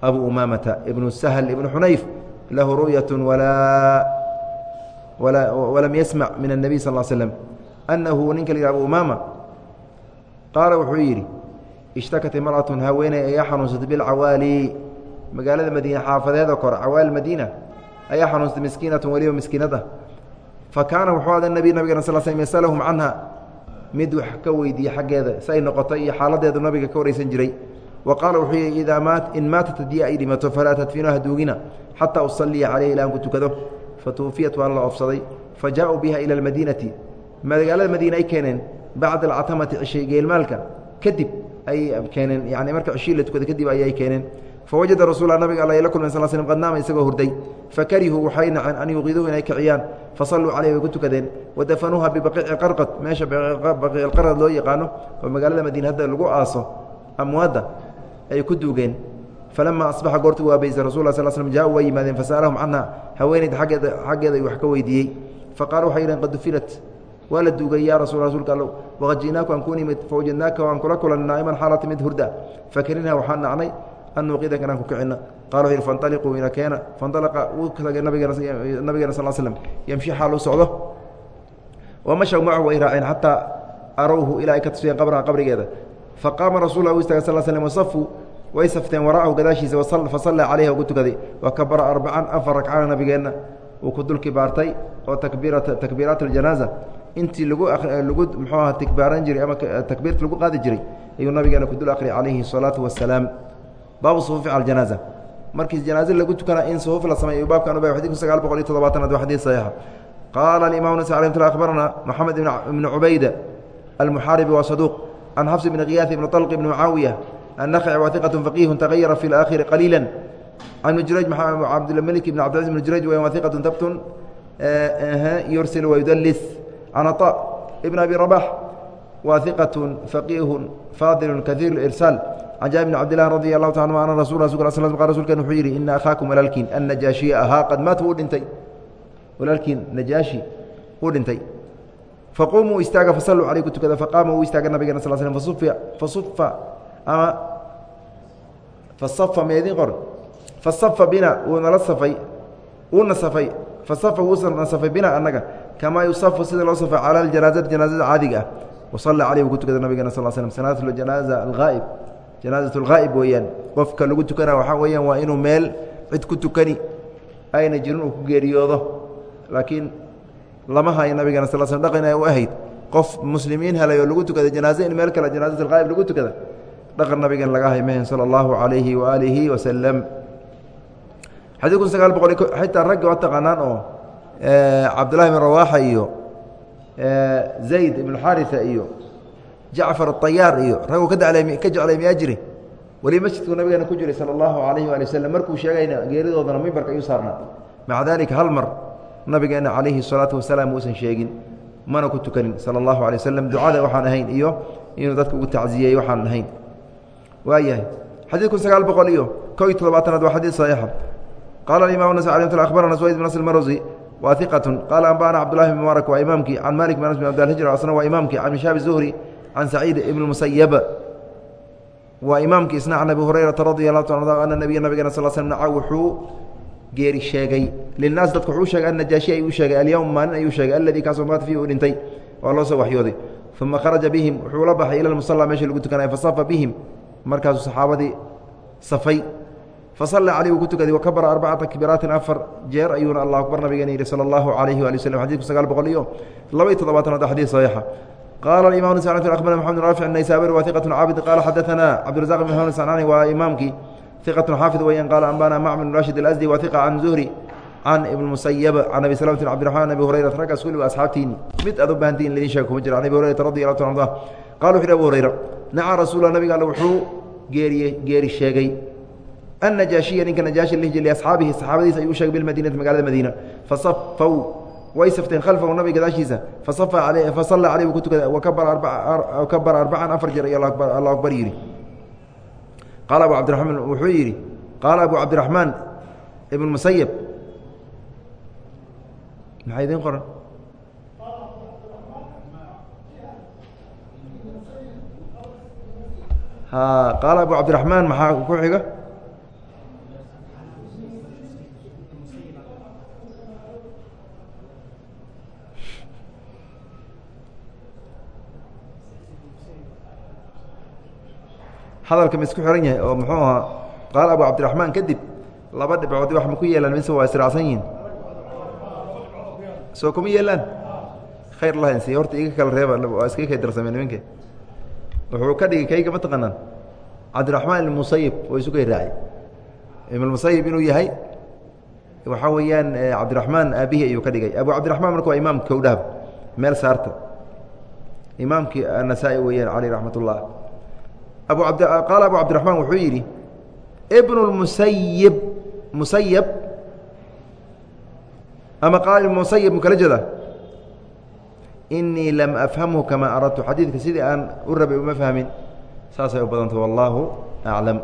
Speaker 1: abu umamata ibnu sahl ibnu xunayf lahu ru'yaة walam yasmac min الnabiy sal slm annahu ninka la yih abu umama qaala wuxuu yidhi ishtakat imra'atun haweeney ayaa xanuunsatay bilcawaali magaalada madiine xaafadeeda kore cawaali madiina ayaa xanuunsatay miskiinatun weliba miskiinad ah fa kaana wuxuu ada nabi nabigana sal slm yasalahum canha mid wax ka weydiiye xaggeeda si ay noqotay iyo xaaladeedu nabiga ka waraysan jiray waqaala wuxuu yihi idaa maat in maatat haddii ay dhimato falaa tadfinuha duugina xataa usaliya caleyh ilaa an ku tukado fatuufiyat waa la oofsaday fa jaa-uu biha ila almadiinati magaalada madiine ay keeneen bacda alcatamati cishay geelmaalka kadib ayay keeneen yani marka cishii la tukada kadib ayay keeneen fawajada rasuula nabiga alla la kulmay sal slm qad naama isagoo hurday fakarihuu waxay naceen an yuqiduuhu inay kiciyaan fasalluu caleyh way ku tukadeen wadafanuuha bibaqiici qarqad meesha baqiicilqarqad loo yaqaano oo magaalada madiine hadda lagu aaso amwaadda ay ku duugeen. Falama asbaxa goortu u aabaysay rasul sl jaa waa yimaadeen fasalahum canha haweeneyda aggeeda wax ka weydiiyey. Faqaala waxay yidhaheen qad dufilat. Waa la duugay ya rasu rasuulka allow waqad ji'naaku aan kuu nimid fawajadnaaka waan kula kulan naa'iman xaalata mid hurda. Fakrinha waxaan nacnay an nuuqidanka inaan ku kicina qala wuxu yidhi ina keena. Faintalaqa wuu tagay nabigeena sal slm yamshi xaal socdo. Wamashaw macahu ay raaceen xataa arowhu ilaa ay ka tusiyeen qabraha qabrigeeda faqaama rasul u istaagay sal slm wasafuu way safteen waraahu gadaashiisa fasallaa caleyha ugu tukaday wa kabara arbacan afar ragcana nabigeenna uu ku dulki baartay oo takbiiraat aljanaaza intii lagu muxuu aha tikbaaran jiray ama takbiirta lagu qaadi jiray ayuu nabigeena ku dul akhriyay calayhi الsalaatu wasalaam baabu sufuufi cala aljanaaza markii janaaze lagu tukana in suhuuf la sameeyo baabkan ubay xadidku sagaal boqol iyo toddobaatanaad waa xadiid saxiixa qaala alimaam nas alay tl akhbarana moxamed ibnu cubayda almuxaaribi can xafs bni kiyaas ibni طalq ibni mucaawiya annakci waa iqatu faqiihu tagayara fi اlaakhiri qaliila can ibni jurayj cabdilmalik ibn cabdiaziz ibn jurayj wa iqatu tabtun yursil wayudlis can aطa ibn abi rabax wa iqatu faqiihu faadilu kaiir irsaal can jaabir bn cabdilah radi allahu ta anhu ana rasul rasulken wuxuu yidhi ina akhaakum walaalkiin annajaashiya ahaa qad maata wuu dhintay walaalkiin najaashi wuu dhintay faquumuu istaaga fasalluu caley ku tukada faqaama wuu istaaga nabigena sal slm fasufa fasufa ama fasafa meedin qor? Fasafa bina wuu nala safay wuuna safay. Fasafa wuuna safay bina annaga. Kamaa yusafu sida loo safay cala ljanaazati janaazada caadiga ah. Wasalla caleyh wuu tukada nabigena sal slm salaatu janaaza alghaa'ib. Janaazat alghaa'ib weeyaan. Qofka lagu tukana waxaa weeyaan waa inuu meel cid ku tukani. Ayna jirin uu ku geeriyoodo. Laakiin lama hayo nabigana sal sl dhaqan ay u ahayd. Qof muslimiin helay lagu tukada janaaze in meel kale janaazat alghaa'ib lagu tukada dhaqan nabigan laga hay mehen sala allahu calayhi waaalihi wasalam xadii kun sagaal boqol xitaa ragga waa taqaanaan oo cabdullahi bin rawaaxa iyo zayd ibnu xaarisa iyo jacfar aطayaar iyo raguu ka ka jeclay miyaa jiri weli masjidkuu nabigeena ku jiray sala allahu alayhi waali markuu sheegayna geeridoodana mimbarka ayuu saarnaa. Maca dalika hal mar nabigeena calayhi الsalaatu wasalaam uusan sheegin mana ku tukanin. Sala allahu alay waslm ducada waxaan ahayn iyo inuu dadka ugu tacziyey waxaan ahayn. Waayahay xadiid kun sagaal boqol iyo ko iyo toddobaatanaad waa xadiid saxiixa qaala imam nas abarana swayd bn asl marwsi wa iqatu qaala anba'ana cabdullahi bn mubaarak waa imaamkii can malik bin bin abdilhijr asna waa imaamkii can mishaab zuhri can saciid ibn musayab waa imaamkii isna can abi hurayrata radi allahu ta ana nabiya nabigena sal sl naca wuxuu geeri sheegay. Linaas dadka wuxuu sheegay annajaashi ayuu sheegay alyowm maalin ayuu sheegay alladii kaasoo maata fiihi uu dhintay. Waa loo soo waxyooday. Uma kharaja bihim wuxuu la baxay ila musala meesha lagu tukanaya fasafa bihim markaasuu saxaabadii safay. Fasalla caleyh uu ku tukaday. Wakabara arbacata kibiraatin afar jeer ayuuna allah akbar nabigeena yidhi sala allahu calayhi waali waslm xadidku sagaal boqol iyo laba iyo toddobaatanaad xadiid saxiixa. Qaala imam ns abarna maxamed raafic naysabir wa iqatu caabid qaala xadaثana cabdirazaq bn mxamed sanani waa imaamkii iqatu xaafid weyan qaala ambana macmar rashid alasdi wa iqa can zuhri can ibn musayab can abi slmt bn cabdiraxman abi hurayrata raggaas waa asxaabtiini. Mid aad u baahantiin ladin sheega kuma jira can abi hurayrata radi allahu ta arda qala wuxu yhi abu hurayra naca rasuula nabiga alle wuxuu geeriye geeri sheegay annajaashiya ninka najaashi lihi liasxaabihi saxaabadiisa ayuu sheegay bilmadiinati magaalada madiina. Fasafaw way safteen khalfahu nabiga gadaashiisa. Fasafa ale fasalla caleyh buu ku tukada wakabara arbacan afar jeer iyo allahu akbar yidhi qaala abu cabdiraxmaan wuxuu yidhi qaala abu cabdiraxmaan ibn musayab maxaa idiin qoran qaala abu cabdiraxmaan maxaa ku xiga hadalka ma isku xiran yahay oo muxuu ahaa qaala abu cabdiraxmaan kadib laba dhibcood wax ma ku yeelaan mise waa israacsan yihiin. Soo kuma yeelaan? Khayr lahansi horta iga kala reeba waa iskaga kay darsameen nimanke. Wuxuu ka dhigay kayga ma taqaanaan? Cabdiraxmaan ibn musayib oo isu kay raacay. Ibn musayib inuu yahay waxaa weeyaan cabdiraxmaan aabihi ayuu ka dhigay. Abu cabdiraxmaan marka waa imaamka kowdhahab meel saarta. Imaamkii annasaa-i weeyaan caleyh raxmat ullah qaala abu cabdiraxmaan wuxuu yidhi ibn musayib musayab ama qaala musayib mu kala jeeda inii lam afhamhu kamaa aradtu. Xadiidka sidii aan u rabay uma fahmin. Saasay u badanta wallaahu aclam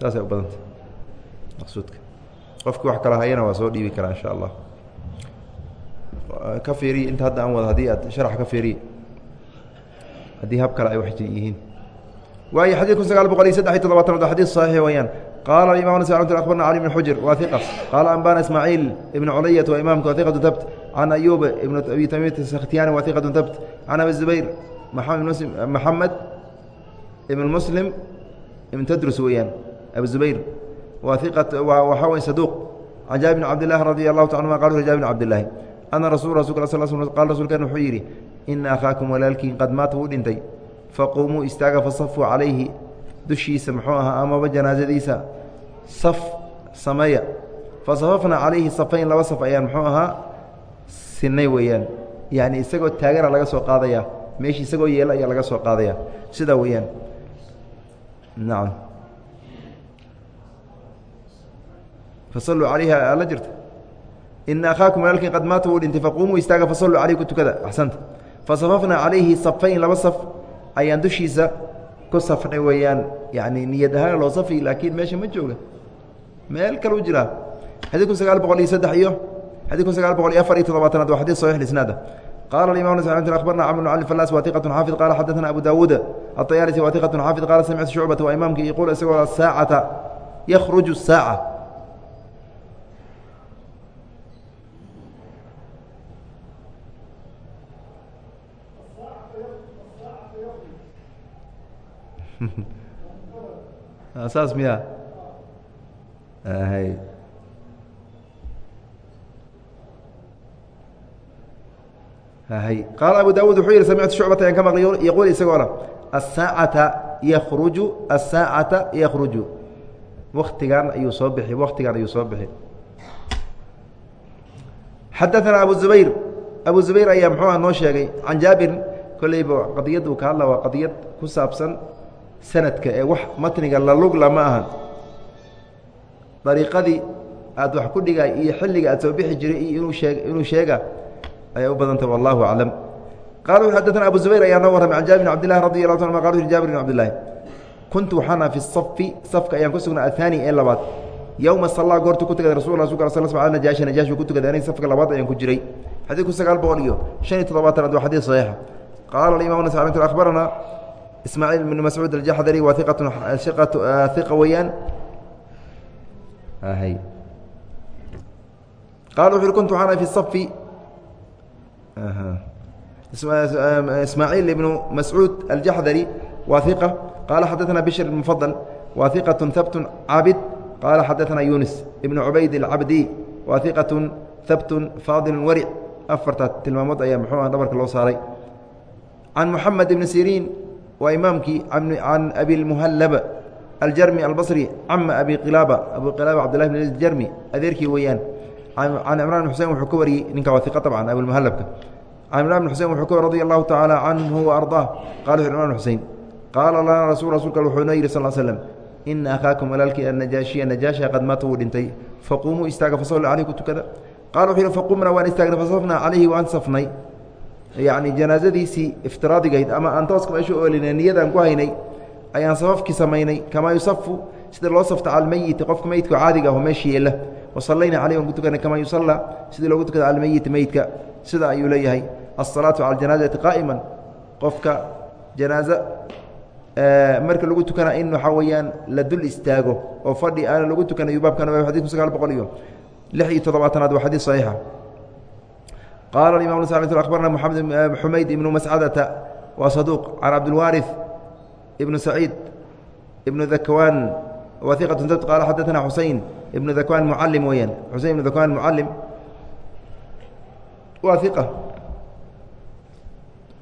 Speaker 1: saasay u badanta maqsuudka. Qofki wax kala hayana waa soo dhiibi karaa insha allah. Ka fiiriy inta hadda aan wada haddii aad sharax ka fiiriy haddii hab kale ay wax yihiin waayo xadidku sagaal boqol iyo saddex iyo todobaatanaad waa xadid saxiix weeyaan qaala imam nas abarna cali bn xujr waa iqa qaala ambana ismaaciil ibn culayat waa imamka waa iqatu tabt can ayub ibn abi tamit sakhtiyani waa iqatu tabt can abi zubayr maxamed ibn muslim ibn tadrus weeyaan abu zubayr iqat waxaa wey saduuq can jaabir bn cabdillahi radi allahu ta anuma qal jaabir bn cabdillahi ana rasul rasul qal rasulkeen wuxuu yidhi ina akhaakum walaalkiin qad maata wuu dhintay faquumuu istaaga fasafuu calayhi dushiisa muxuu ahaa amaba janaasadiisa saf sameeya fasafafna calayhi safayn laba saf ayaan muxuu ahaa sinay weeyaan. Yani isagoo taagana laga soo qaadaya meeshii isagoo yeela ayaa laga soo qaadaya. Sidaa weeyaan. Nacam. Fasaluu calayha ala jirta. Ina akhaakum walaalkin qad maata wuu dhintay. Faquumuu istaaga fasalluu calayh ku axsanta. Fasafafnaa calayhi safayn laba saf ayaan dushiisa ku safnay weeyaan. Yani niyad ahaan loo safi laakiin meesha ma jooga. Meel kale u jiraa xadii kun sagaal boqol iyo saddex iyo xadii kun sagaal boqol iyo afar iyo toddobaatanaad waa xadii saxiix isnaada qala imam abarna cmr bn falas wa iqatu xaafid qala xadaثna abu dawuud aطayaalisi wa iqatu xaafid qala samictu shucbata waa imaamki yaquul isagoo saacata yakruju saaca [laughs] saas miya hay hay qaala abu dawud wuxuu yihi samictu shucbata ayaan ka maqlay yaquul isagoo la asaacata yakruju asaacata yakruju waktigan ayuu soo bixi waktigan ayuu soo bixi. Xadaثana abu zubayr. Abu zubayr ayaa muxuu ah noo sheegay can jaabir kolleyba qadiyad uu ka hadla waa qadiyad ku saabsan sanadka ee wax matniga la lugla ma aha dariiqadii aad wax ku dhigay iyo xilliga aad soo bixi jiray iyo inuu shee inuu sheega ayay u badanta wallahu aclam. Qala u xadana abu zubayr ayaa noo warramay can jaabir bn abdillahi radi allahu ta qala u jabir bn abdillahi kuntu waxaana fi safi safka ayaan ku sugnaa ahaani ee labaad. Yowma sallaa goortu ku tukaday rasul rasulka sal sl najaashi najaashi ku tukaday aniga safka labaad ayaan ku jiray. Xadiid kun sagaal boqol iyo shan iyo toddobaatanaad waa xadiid saxiixa. Qaala imam nas akhbarana ismaaciil bn mascuud aljaxdari waa iqatun iqa weeyaan qala wuxu uhi kuntu waxaan ahay fi safi ismaaciil ibnu mascuud aljaxdari waa iqa qaala xadaثana bishr ibn mufadl waa iqatun habtun cabid qaala xadaثana yunis ibnu cubayd alcabdi waa iqatun habtun faadilun waric afartaa tilmaamood ayaa muxuu ah dhabarka loo saaray. Can muxamed ibni siriin waa imaamkii can abi اlmuhallab aljarmi albصri cama abi qilaaba abu qilaaba cabdllahi bn jarmi adeerkii weeyaan. Can cimran bn xusein wuxuu ka wariyey ninka waa iqa abcan abilmuhallabka can imran bn xusein wuxuu ka radi allahu tacaala canhu waardaa qala wuxu imran xusein qaala lana rasul rasulka wuxuu noo yidhi sal slm ina akhaakum walaalkii annajaashiya najaasha qad maata wuu dhintay. Faquumuu istaaga fasallu caleyh ku tukada qala wuxuu yihi faqumnaa waan istaagnay fasafnaa calayhi waan safnay yacni janaasadiisii iftiraadigayd ama aan tooska meeshu oolinay niyadaan ku haynay ayaan safafkii samaynay kamaa yusafu sida loo safta cala qofka meyidka caadiga aho meesha yeela wasallayna caleyh waan ku tukanay kamaa yusallaa sidii loogu tukada cala meydka. Sida ayuu leeyahay asalaatu cala aljanaazati qaa'iman. Qofka janaazo marka lagu tukana in waxaa weeyaan la dul istaago oo fadhi aana lagu tukanayo baabkan xadid kun sagaal boqol iyo lix iyo toddobaatanaad waa xadiid saxiixa qaala imam abarna moxamed xumayd ibnu mascadata waa saduuq can cabdilwaariث ibnu saciid ibnu dakwaan wa iqat dabt qaala xadaثna xusein ibnu dakwaan mucalim weeyaan xusein ibnu dakwaan mucalim waa iqa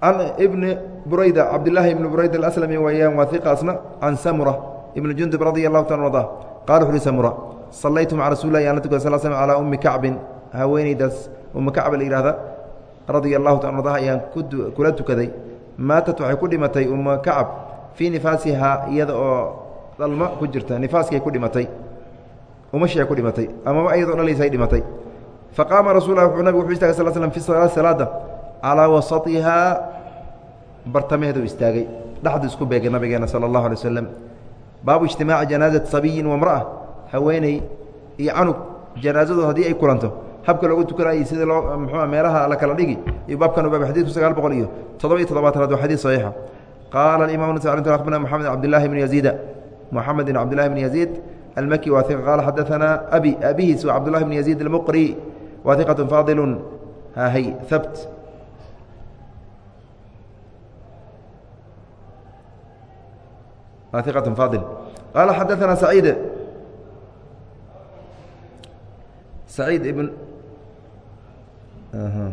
Speaker 1: can ibni burayda cabdillaahi ibni burayda aslami weeyaan waa iqaasna can samura ibni jundub radi allahu taala arda qala wuxu uhi samura sallaytu maca rasuuli lahi an la tukada sal slm calaa ummi kacbin haweeneydaas ummi kacba la yihahda radia allahu taala ardaha ayaan kula tukaday maatat waxay ku dhimatay umma kacab fii nifaasihaa iyada oo dhalmo ku jirta nifaaskay ku dhimatay umashi ay ku dhimatay amaba iyadoo dhalaysay dhimatay. Faqaama rasul wuxuu nabig wuxuu istagay sal slm fi salaada calaa wasatihaa bartamaheedu istaagay dhexdu isku beegay nabigeena sala allahu alay waslem baabu ijtimaaci janaazati sabiyin wamra'a haweeney iyo canug janaazadood haddii ay kulanto habka loogu tukanayay sida loo mxua ah, meelaha la kala dhigi iyo baabkan baab xadidku sagaal boqol iyo toddoba-iyo toddobaatanaad waa xadiid saxiixa ah. qaala alimamu nasacalint akhbarna moxamed cabdillahi bni yaziida moxamed ibn cabdillahi bni yaziid almaki waa qaala xadaanaa abi abihiis waa cabdullahi bni yaziid almuqri waa iqatu hahay habt iqة fail qaala xadaanaa saciid saciid ibn أه.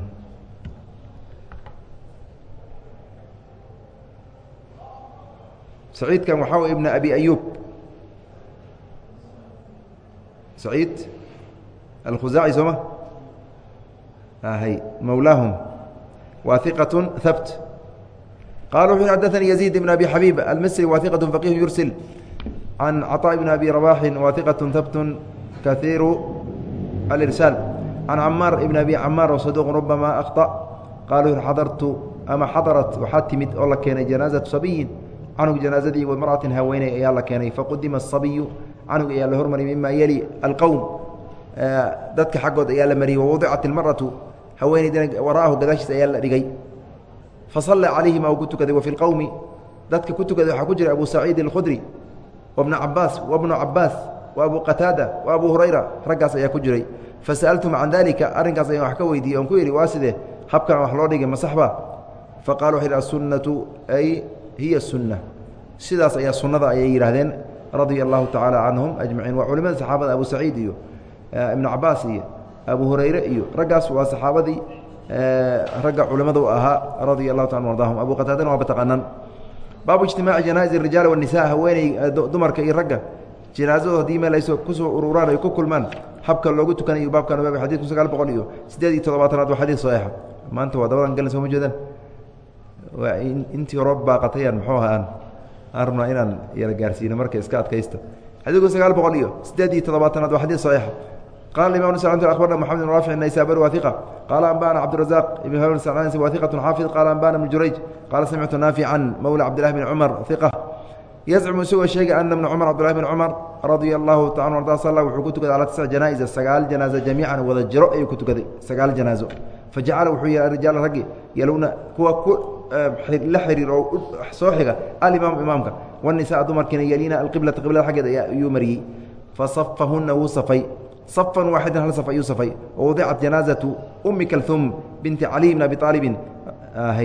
Speaker 1: سعيد كان وحاو ابن أبي أيوب saciid alkhusaaci sooma hay mawlaahum waa iqaة habt qala wuxu xadثnي يزيد بن أbي xabيب almsri wa iqaة فqih yursil can caطاء بn أbي رواxi wa iqaة habt kaثiiru alإrsaal can camaar ibn abi camaar وصaduq رubama أkhطأ qala wuxu xadartu ama xadarat waxaa timid oo la keenay janaaزaةu sabiyin canug janaazadii wamrأatin haweeney ayaa la keenay faqudima الصabiyu canug ayaa la hormariyay mima yeli alqowm dadka xaggood ayaa la mariyey wawadicat اlmarأaةu haweeneydina waraahu gadaashiis ayaa la dhigay fasalla calayhima uu ku tukaday wafi lqowmi dadka ku tukaday waxaa ku jira abu saciid اlkhudri wabnu cabaas wabnu cabaas wa abu qataada wa abu hurayra raggaas ayaa ku jiray fasa'altum can dalika arrinkaas ayaan wax ka weydiiyey oon ku yidhi waa sidee habkan wax loo dhigay ma saxba faqala waxay asunnatu ay hiya sunna sidaas ayaa sunnada ayay yidhaahdeen radia allahu tacaala canhum ajmaciin waa culimada saxaabada abu saciid iyo ibnu cabaas iyo abu hurayre iyo raggaas waa saxaabadii ragga culimada u ahaa radia allahu ta ardahum abu qataadana waaba taqaanaan baabu ijtimaaci janaa'iz الrijaal والnisa haweeney dumarka iyo ragga janaazado haddii meel ay ku soo ururaan ay ku kulmaan habka loogu tukanayo baabkan baab xadid kun sagaal boqol iyo siddeed iyo toddobaatanaad waa xadiid saxiixa maanta waa dabadan galin sooma jeedaan waa intii hore baaqatayaan muxuu aha aan aan rabnaa inaan yara gaarsiino marka iska adkaysta. Xadid kun sagaal boqol iyo siddeed iyo toddobaatanaad waa xadiid saxiixa qala imam abarna mxamed bn raafic naysabri wa iqa qaala anbana cabdirazaq ibn wa iqatu xaafid qaala anbana bn jurayj. Qaala samictu naafican mawla cabdilahi bn cumar iqa yزcmu isagoo sheegay ana bna cmar cabdulahi bn cumar radia allahu taala arda salla wuxuu ku tukaday ala tis janaa'iza sagaal janaaزa jamiican wada jiro ayuu ku tukaday sagaal janaazo. Fajacala wuxuu yihi rijaal raggi yaluuna kuwa ku eh, la xiriir oo soo xiga alimaamu imaamka wanisaa dumarkiina yaliina alqiblata qiblada xaggeed ayuu mariyey. Fasafahuna wuu safay. Safan waaxidan hal saf ayuu safay. Wawadicat janaazatu umi kalhum binti caliy bn abi aalibin ah,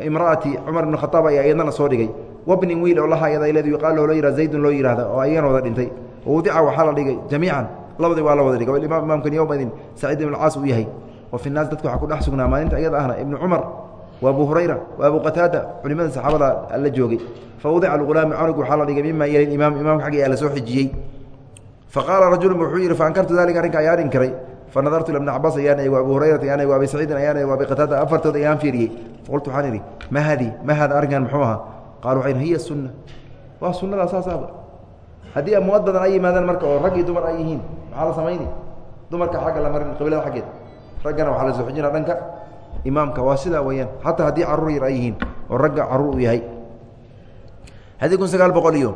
Speaker 1: imraati cumar bn khaaab ayaa iyadnana soo dhigay wabnin wiil oo laha iyada leed yuqaal loola yihah zaydun loo yihahda oo ayagana wada dhintay. Wawadica waxaa la dhigay jamiican. Labadii waa la wada dhigay. Imaam imaamkan yowmaidin saciid ibn caas uu yahay. Wa fi naas dadka waxaa ku dhex sugnaa maalinta iyada ahna ibnu cumar wa abu hurayra wa abu qataada culimada saxaabada la joogay. Fawadica alghulaami canug waxaa la dhigay mima yali imaam imaamka xaggi aa la soo xijiyey. Faqaala rajulu wuxuu yidhi faankartu dalika arrinka ayaan inkiray fanadartu ila bni cabaas ayaan eego abu hurayrata ayaan eego abi saciidin ayaan eego abi qataada afartood ayaan fiiriyey. Faqultu waxaan idhi ma haadii ma haada arrinkan muxuu ahaa qaala waxay hiya sunna. Waa sunnadaa saasaaba haddii amwaad ay yimaadaan marka oo rag iyo dumar ay yihiin maxaa la samayni? Dumarka xagga la marin qiblada xaggeed. Raggana waxaa la soo xijina dhanka imaamka. Waa sidaa weeyaan. Xataa haddii carruur yar ay yihiin oo ragga carruur uu yahay. Xadii kun sagaal boqol iyo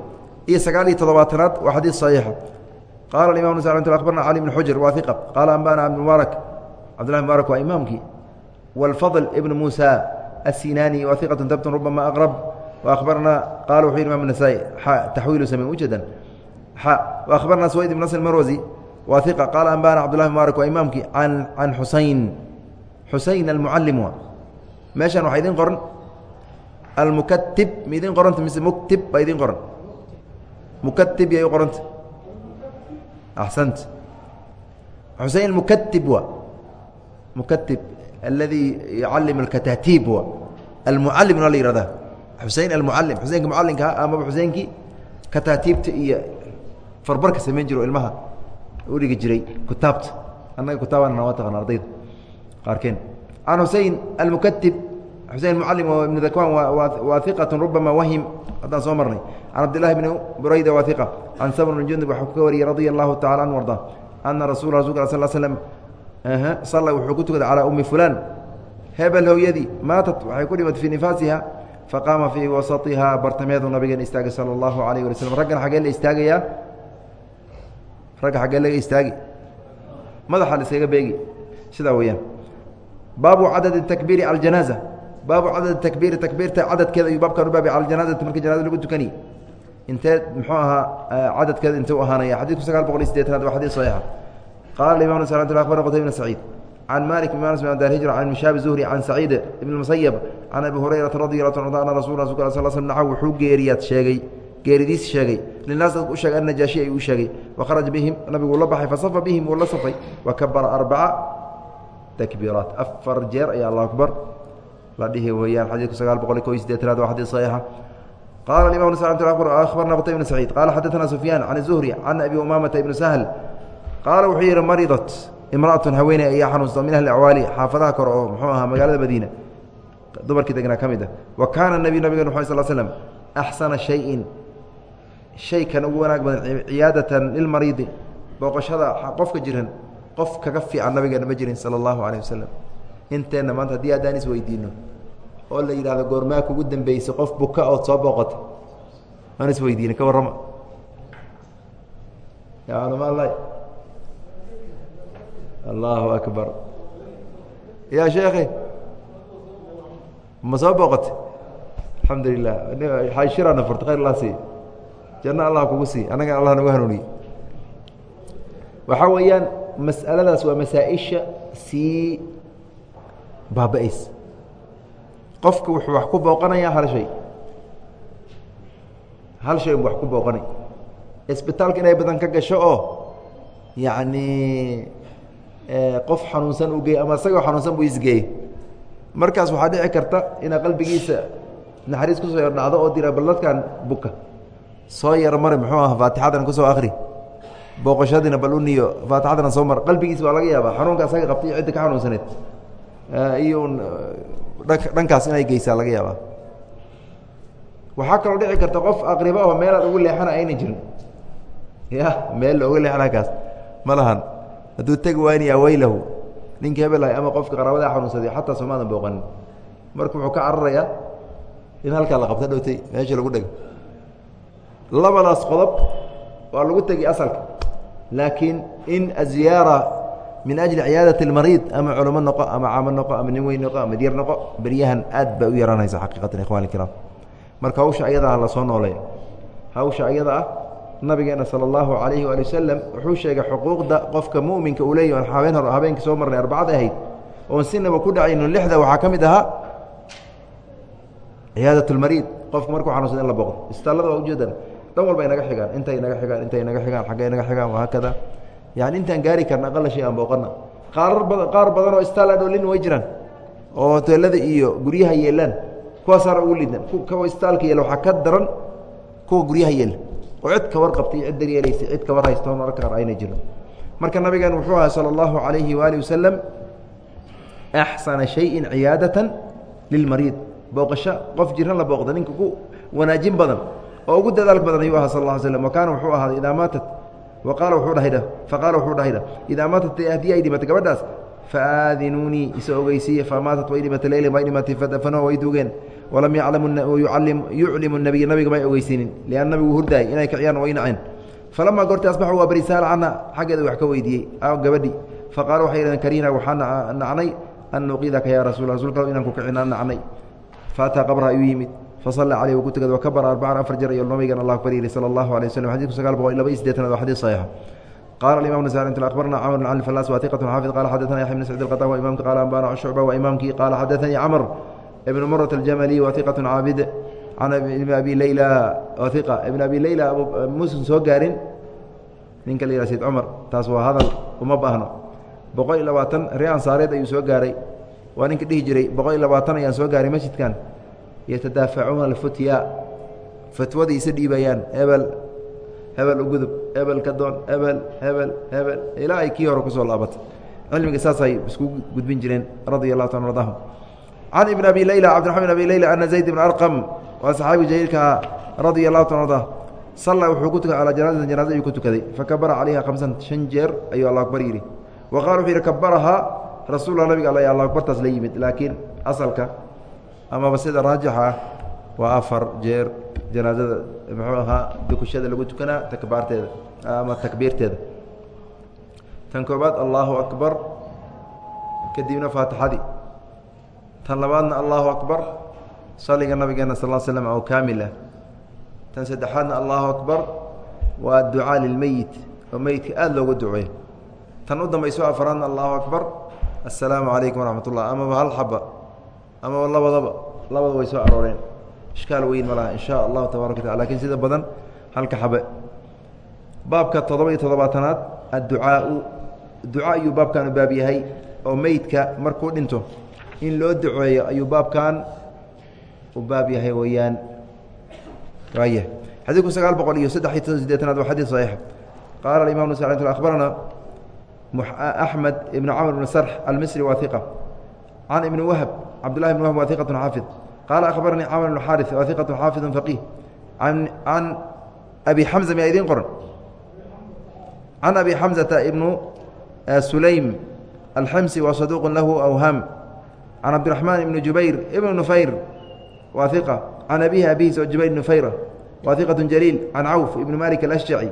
Speaker 1: iyo sagaal iyo toddobaatanaad waa xadiid saxiixa qala imam abarna cali bn xujr wa iqa qaala anbana bdmubaarak cabdulahi mubaarak waa imaamkii. Wاlfadl ibn musa asinani wa iqat dabtun rubama aqrab qala wuxuu yhi imam nasaa-i taxwiilu samayn ujeedan waahbarna swayd ibn nasr marwasi wa iqa qaala anbana cabdullahi mubaarak waa imaamkii can xusayn xusayn almucalim wa meeshan waxaa idin qoran almukatib ma idin qoranta mise muktib baa idin qoran mukatib yay u qoranta axsant xusein mukatib wa mukatib aladi yucalim alkataatiib wa almucalim na la yihahda xusein almucalim xuseenka mucalinka amaba xuseenkii kataatiibta iyo farbarka samayn jiro ilmaha u dhigi jiray kutaabta. Annaga kutaabana waa taqana ardayda qaarkeen can xusein almukatib xusein mucalim oo ibnu dakwan waa iqat rubama wahim. Haddaan soo marnay. Can cabdillahi bni burayda waa iqa can sabr bn jundub waxuu ka wariyey radia allahu tacala anhu arda ana rasul rasulka sal slm salla wuxuu ku tukaday calaa ummi fulaan. Hebel hooyadii maatat waxay ku dhimatay fii nifaasiha faqaama fii wasatihaa bartameedu nabigeen istaagay sala allahu alayh wali slm raggan xaggee la istaagayaa ragga xaggee laga istaagi? Madaxa la beegi? Sidaa weeyaan. Baabu cadadi takbiiri cala janaaza baabu cadad takbiiri takbiirta cadadkeeda ayuu baabkan u baabay cala marka janaada lagu tukani intee muxuu ahaa cadadkeeda intee ahaanaya? Xadidku sagaal boqol iyo sideetanaad waa xadid saxiixa. Qaala imam abarna qutayb bn saciid can malik bn anas bn darhijr can mishaabi zuhri can saciid ibn musayab can abi hurayrata radi a an ana rasul a sal sl naca wuxuu geeriyaad sheegay geeridiis sheegay linaas dadku u sheegay annajaashi ayuu u sheegay wakharaja bihim nabigu ula baxay fasafa bihim wuu la safay wakabara arbaca takbiiraat afar jeer ayaa allah akbar la dhihi weeyaan xadiidku sagaal boqol ko iyo sideetanaad waa xadiid saxiixa qaala imam abarna bata ibn saciid qaala xadaana sufyaan can zuhri can abi umaamata ibn sahl qaala wuxuu yidhi maridat imra'atun haweeney ayaa xanuunsata min ahli acwaali xaafadaha kore oo muxuu ahaa magaalada madiina. Dumarkii degnaa ka mid ah. Wa kaana nebiy nabigen wxu sal slm axsana shayin. Shay kan ugu wanaag badan ciyaadatan lilmariidi booqashada qofka jiran qof kaga fiican nabigeena ma jirin sala allahu calayh wasalam inteenna maanta haddii haddaan is oo la yidhahdo goormaa kugu dambeysay qof buka ood soo booqata aan is weydiinay ka warrama allahu akbar. Ya sheekhi ma soo booqatay? Alxamdu lilah xayshiraana furta khayr allah sii. Janno allah kugu sii. Annagan allah nagu hanuuniye waxaa weeyaan mas'aladaas waa masaa-isha sii baaba-ays qofka wuxuu wax ku booqanayaa hal shay. Hal shay wax ku booqanay. Isbitaalka inay badan ka gasho oo yacni qof xanuunsan u geey ama isagoo xanuunsan buu isgeeyey markaas waxaa dhici karta inaa qalbigiisa naxariis ku soo yar dhacdo oo dira bal dadkan buka. Soo yar mari muxuu aha faatixadan ku soo akri booqashadiina bal uniyo faatixadana soo mar. Qalbigiisa waa laga yaabaa. Xanuunka asaga qabtay cidda ka xanuunsaneed iyo un dhankaas inay geysaa laga yaabaa. Waxaa kaloo dhici karta qof aqriba oo meelaad ugu leexana ayna jirin. Ya meel looga leexan halkaas. Ma lahan hadduu tegi waayni aweylahu ninka hebelahay ama qofka qaraabada xanuunsaday xataa soomaadan booqanin marka wuxuu ka cararayaa in halkaa la qabta dhowtay meesha lagu dhego labadaas qodob waa lagu tegi asalka. Laakiin in aziyaara min ajli ciyaadati اlmariid ama culamo noqo ama caamo noqo ama nin weyn noqo ama dyar noqo beryahan aad bay u yaraanaysa xaqiiqatan ikhwani ikiraam marka hawsha ayada ah la soo nooleey hawsha ayada ah nabigeena salى اllahu alayhi waali wasalam wuxuu sheegay xuquuqda qofka muminka uu leeyahy habeen hor habeenkii soo marnay arbacada ahayd oon sinaba ku dhacayno lixda waxaa ka mid ahaa ciyaadat اlmariid qofka markuu xanuunsada in la boqdo istaalada waa ujeedan dhan walba inaga xigaan intay inaga xigaan intay inaga xigaan xagga inaga xigaan wahaakada yani intaan gaari karna aqala shay aan booqana qaarar bada qaar badan oo istaal adholin way jiraan oo hoteelada iyo guryaha yeelaan kuwaasaana ugu lidan kuwa istaalka yeela waxaa ka daran kuwa guryaha yeela oo cid ka war qabtay cid daryeelaysa cid ka war haysto mararka qaar ayna jirin marka nabigan wuxuu ahaa salى اllahu عalayhi waalihi wasalam axsana shayin ciyaadatan lilmariid booqasho qof jiran la booqda ninka ku wanaajin badan oo ugu dadaal badan ayuu aha sal ه slm wa kaana wuxuu ahaaday idaa maatat wa qaala wuxuu dhahayha faqaala wuxuu dhahayha idaa maatat haddii ay dhimatay gabadhaas faadinuunii isa ogeysiiye famaatat way dhimatay leyla may dhimatay fadafanoa way duugeen walam yuclimu nabiy nabiga may ogeysiinin lian nabigu hurdaay inay kiciyaan way naceen falamaa goortay asbaxa waa beri saala canha xaggeeda wax ka weydiiyey gabadhi faqaala waxay yidhahdeen kariina waxaa nacnay an nuqidaka yaa rasul rasulka inaan ku kicina nacnay faataa qabraha ayuu yimid fasala caleyh wuu ku tukada wakabara arbacan afar jeer iyo nabigan allah akbar yihi sala allahu alay waslm xadidku sagaal boqol iyo sideetanaad waa xadiis saxiixa qala imam nasai abarna bn cali falas wa iqat xaafid qala xadaثana yaxya bn sacid alqata wa imamka qala ambana shucba wa imaamkii qala xadaثanii camr ibn murat aljamali wa iqat caabid can ibn abi leyla iqa ibn abi leyla musan soo gaarin ninka la yihah sayd cumar taas waa hadal uma baahno boqol iyo labaatan ree ansaareed ayuu soo gaaray waa ninka dhihi jiray boqol iyo labaatan ayaan soo gaaray masjidkan yatadaafacuuna alfutya fatwada isa dhiibayaan hebel hebel ugudub hebel ka doon hebel hebel hebel. Ilaa ay kii hore ku soo laabatay cilmiga saasay isku gudbin jireen radia allahu taala ardahum can ibn abi leyla cabdiraxman bn abi leyla ana zayd bn arqam waa saxaabi jaliilkaa radia allahu taala ardah salla wuxuu ku tukaday calaa janaazati janaza ayuu ku tukaday. Fakabara calayha khamsan shan jeer ayuu allah akbar yidhi. Wa qala wuxuu yidhi kabarahaa rasuullah nabiga alla allah akbartaas la yimid laakiin asalka amaba sida raajixa ah waa afar jeer janaazada muxuu ahaa dukushada lagu tukanaa takbaarteeda ama takbiirteeda. Tan koobaad allahu akbar. Kadibna faatixadii tan labaadna allahu akbar. Saliga nabigeena sal l slm oo kaamil ah. Tan saddexaadna allahu akbar. Waa adducaa lilmeyit oo meyidka aada loogu duceeyo tan u dambayso afaraadna allahu akbar. Assalaamu calaykum waraxmat ullah amaba hal xaba amaba labadaba labada way soo arooreen ishkaal weyn ma laha allahu tabaraka wataala laakiin sida badan halka xabe. Baabka toddoba iyo toddobaatanaad adducaau duca ayuu baabkan baab yahay oo meydka markuu dhinto. In loo duceeyo ayuu baabkan u baab yahay weeyaan. Aya xadiidku sagaal boqol iyo saddex iyo sideetanaad waa xadiid saxiix. Qaala alimam nusa alayh sl akhbarana axmed ibn camr bn sarx almisri waa hiqa can ibni wahab cabdullahi ibn wahb waa hiqatun qaala akhbaranii camr bn xaaris waa iqatu xaafidu faqiih can abi xamza miyaa idiin qoran can abi xamzata ibnu sulaym alximsi wa saduuqun lahu awhaam can cabdiraxmaan ibni jubayr ibnu nufayr waa iqa can abihi abihiis oo jubayr nufayra waa iqatu jaliil can cawf ibni malik alashjaci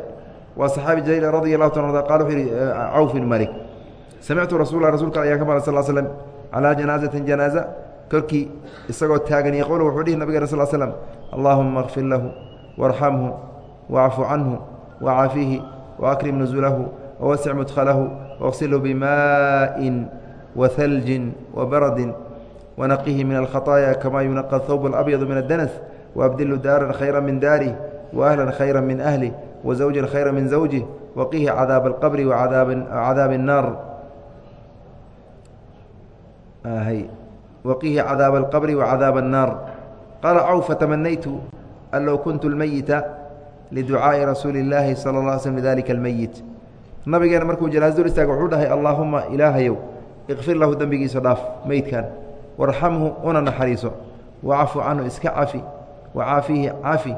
Speaker 1: waa saxaabi jaliil radi allahu ta qala wuxuu yihi cawf ibnu malik samictu rasul rsulka ayaa ka maran sal slm calaa janaazati janaaza korkii isagoo taagan yqul wuxuu dhihi nabigeen sl slm allahuma اغfir lahu وارxamhu wاcfu canhu وcaafihi وأkrim nuزulahu وwasc mudklahu واغsilhu bmaءi وثلji وbardi ونqihi min الkhaطايا kama yunaqى الثوب الأbyض min الdنس وأbdilhu daarا khayra min daarih وأhلا khayra min أhlih وزوجا khayra min زوجه وqihi cadاaب الqبr cadاab الnaar waqihi cadaaba alqabri wacadaaba annaar. Qaala caw fatamanaytu an low kuntu lmeyita liducaa'i rasuuli illaahi sala alla slm lidalika almeyit nabigeena markuu janaasadu istaaga wuxuu dhahay allaahuma ilaahayow ikfir lahu dembigiisa dhaaf meydkan warxamhu una naxariiso. Wacafu canhu iska cafi. Wacaafihi cafi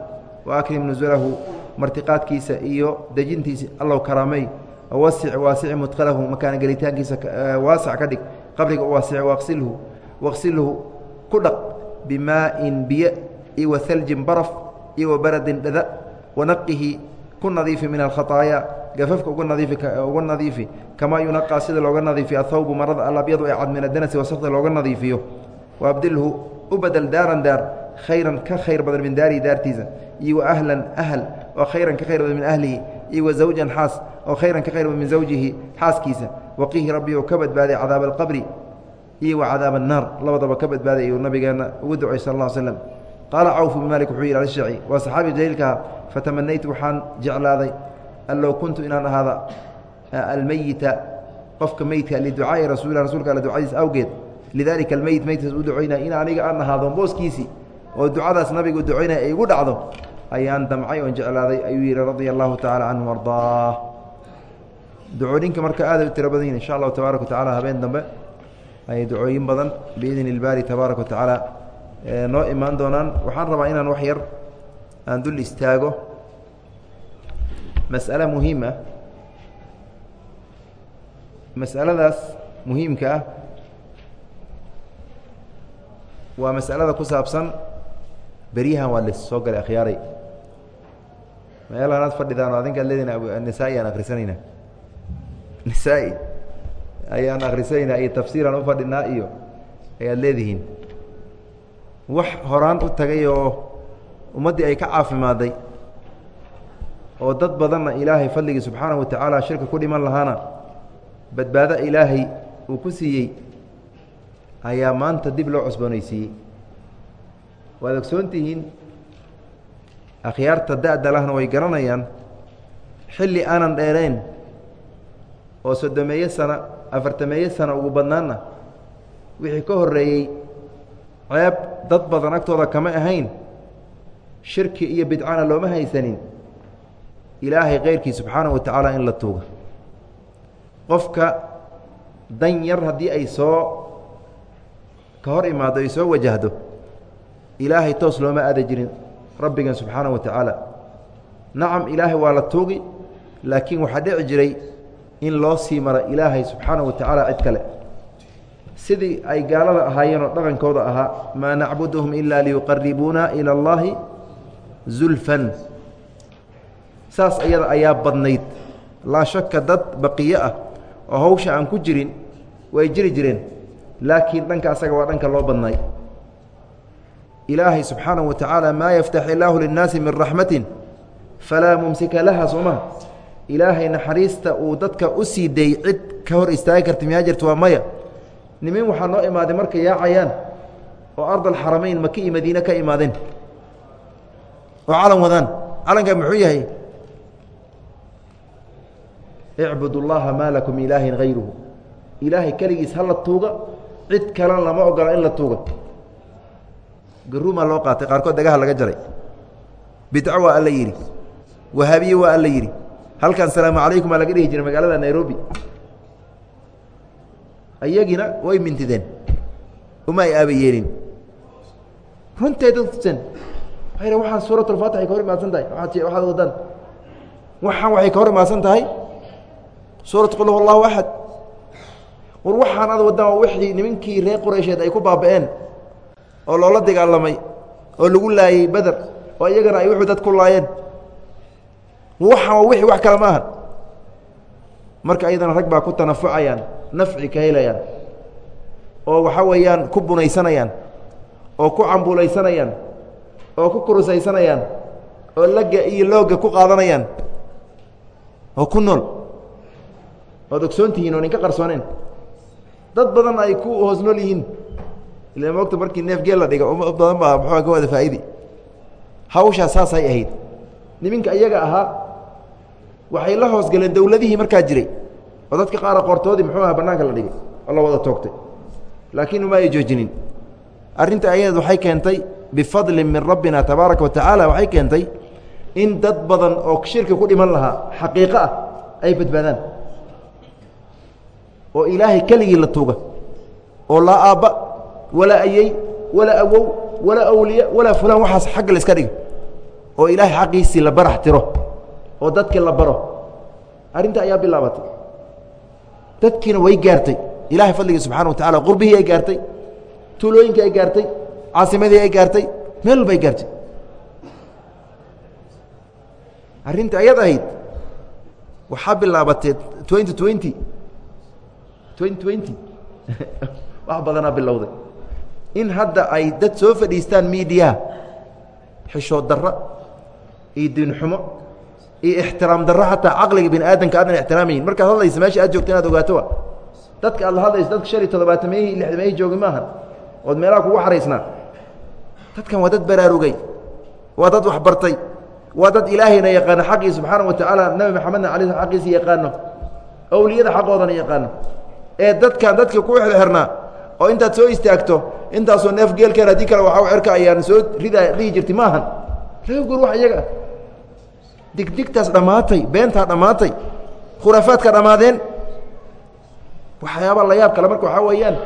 Speaker 1: wa akrim nusulahu martiqaadkiisa iyo dejintiisa allow karaamey wasic waasici mudqalahu makaana gelitaankiisa waasac ka dhig. Qabriga u waasice waaqsilhu waqsilhu ku dhaq bimaa'in biyo iyo wahaljin baraf iyo wabaradin dhada wanaqihi ku nadiifi min alkhaطaaya gafafka uga nadiifi kamaa yunaqaa sida looga nadiifiyo athawbu marada alabyadu ee cad min adanasi wasakda looga nadiifiyo. Waabdilhu u bedel daaran daar khayran ka khayr badan min daarihi daartiisa iyo wa ahlan ahl oo khayran ka khayr badan min ahlihi iyo wa zawjan xaas oo khayran ka khayr badan min zawjihi xaaskiisa. Waqihi rabbi oo ka badbaaday cadaaba alqabri iyo wa cadaab annaar. Labadaba ka badbaaday ayuu nabigeena ugu ducay sal alla slm qaala cawf bn wuxuu yidhi alshaci waa saxaabi jaliilkaha fatamanaytu waxaan jeclaaday an kuntu inaan ahaada almeyita qofka meydka liducaa'i rasuulilah rasuulka alle ducadiis awgeed. Lidaalika almeyit meydkaas u ducaynaya in aniga aan ahaado booskiisii oo ducadaas nabiga ducaynaya ay igu dhacdo ayaan damcay oon jeclaaday ayuu yidhi radia allahu tacala canhu ardaa ducooyinka marka aaday u tiro badan yihiin insha allahu tabaaraka wa habeen dambe ayay ducooyin badan biidni ilbaari tabaaraka wa tacaala noo imaan doonaan. Waxaan rabaa inaan wax yar aan dul istaago. Mas'ale muhiim ah. Mas'aladaas muhiimka ah waa mas'alada ku saabsan beryahan waa soo galay akhyaaray. Meelaanaad fadhidaan adinkaad leedihin nisaa-i aan ayaan akhrisanaynaa iyo tafsiiraan u fadhinaa iyo ayaad leedihiin. Wax horaan u tagay oo ummaddii ay ka caafimaaday oo dad badanna ilaahay fadligii subxaanahu wa tacaala shirka ku dhiman lahaana badbaado ilaahay uu ku siiyey ayaa maanta dib loo cusboonaysiiyey. Waad ogsoontihiin akhyaarta da-da lahna way garanayaan. Xilli aanan dheerayn oo soddomeeyo sano afartameeyo sano ugu badnaanna wixii ka horreeyey ceeb dad badan agtooda kama ahayn shirki iyo bidcana looma haysanin. Ilaahay keyrkii subxaanahu wa tacaala in la tuuga qofka dan yar haddii ay soo ka hor imaado ay soo wajahdo ilaahay toos looma aada jirin rabbigan subxaanahu wa tacaala nacam ilaahay waa la tuugi laakiin waxaa dhici jiray in loo sii mara ilaahay subxaanahu wa tacaala cid kale. Sidii ay gaalada ahaayeenoo dhaqankooda ahaa maa nacbuduhum ila liyuqaribuuna ila اllahi zulfan. Saas ayada ayaa badnayd. Laa shaka dad baqiyo ah oo hawsha aan ku jirin way jiri jireen laakiin dhanka asaga waa dhanka loo badnay. Ilaahay subxaanaه wa tacaala maa yaftax illaahu linnaasi min raxmati falaa mumsika laha sooma ilaahay naxariista uu dadka u sii day cid ka hor istaagi karta miyaa jirta? Waa maya. Nimin waxaa noo imaaday markay yaacayaan oo ardal xaramayn maki iyo madiine ka imaadeen. Oo calan wadaan. Calankaa muxuu yahay? Icbud اllaha maa lakum ilaahin hayruhu ilaahay keligiis hala tuuga cid kalena lama ogola in la tuuga garuumaa loo qaatay. Qaarkood dagaha laga jaray. Bidco waa alla yidhi. Wahaabiye waa alla yidhi halkan salaamu calaykum aa laga dhihi jiray magaalada nairobi. Iyagina way mintideen. Uma ay aaba yeelin runtay dad tuseen waay waxaan suurat alfaatix ay ka hor imaadsan tahay. Waxaad wadaan. Waxaan waxay ka hor imaadsan tahay. Suurat qul huwa allahu axad war waxaan ad wadaan waa wixii nimankii reer quraysheed ay ku baaba'een oo loola dagaalamay oo lagu laayey beder oo iyagana ay wuxuu dad ku laayeen waxaan waa wixii wax kale ma marka ayadana rag baa ku tanafucayaan nafci ka helayaan oo waxaa weeyaan ku bunaysanayaan oo ku cambulaysanayaan oo ku kurusaysanayaan oo laga iyo looga ku qaadanayaan oo ku nool. Ood ogsoontihiin oo ninka qarsooneen dad badan ay ku hoos nool yihiin. Ila moogta markii neef geel la dhiga uma badan baa muxua ka wada faa'idi hawshaas saasay ahayd. Niminka iyaga ahaa waxay la hoosgaleen dowladihii markaa jiray. Oo dadka qaara qoortoodii muxuu aha banaanka la dhigay. Oo la wada toogtay. Laakiin uma ay joojinin. Arrinta ayadeed waxay keentay bifadli min rabbina tabaaraka wa tacaala waxay keentay in dad badan oo shirki ku dhiman lahaa xaqiiqo ah ay badbaadaan. Oo ilaahay keligii la tuuga. Oo laa aabba walaa ayey walaa awow walaa awliya walaa fulaan waxaas xagga la iska dhiga oo ilaahay xaqiisii la barax tiro oo dadkii la baro. Arrinta ayaa bilaabatay. Dadkiina way gaartay. Ilahay fadligii subxana wa tacala qurbihii ay gaartay tuulooyinkii ay gaartay caasimadii ay gaartay meel walba ay gaartay. Arrinta ayad ahayd waxaa bilaabatee twenty twenty. twenty twenty. [laughs] Wax badanaa bilowday. In hadda ay dad soo fadhiistaan miidiyaha xishood darra iyo diinxumo iyo ixtiraam darro xataa caqliga bini aadamka aadan ixtiraamayin markaad hadlaysa meesha aad joogta inaad ogaato wa dadka aad la hadlaysa dadka shan iyo toddobaatameeyihii lixdameeyihii joogi maahan ood meelaha kugu xaraysnaa dadkan waa dad baraarugay waa dad waxbartay waa dad ilaahayna yaqaano xaqii subxaana wa tacaala nebi maxamedna ala xaqiisa yaqaano awliyada xaqoodana yaqaano. Ee dadkan dadka ku xirxirnaa oo intaad soo istaagto intaasoo neef geelkeen haddii kale waxaa cerka ayaan soo ridaa dhihi jirti maahan. Laga digdigtaas dhammaatay beentaa dhammaatay khuraafaadka dhammaadeen waxyaaba la yaab kale. Marka waxaa weeyaan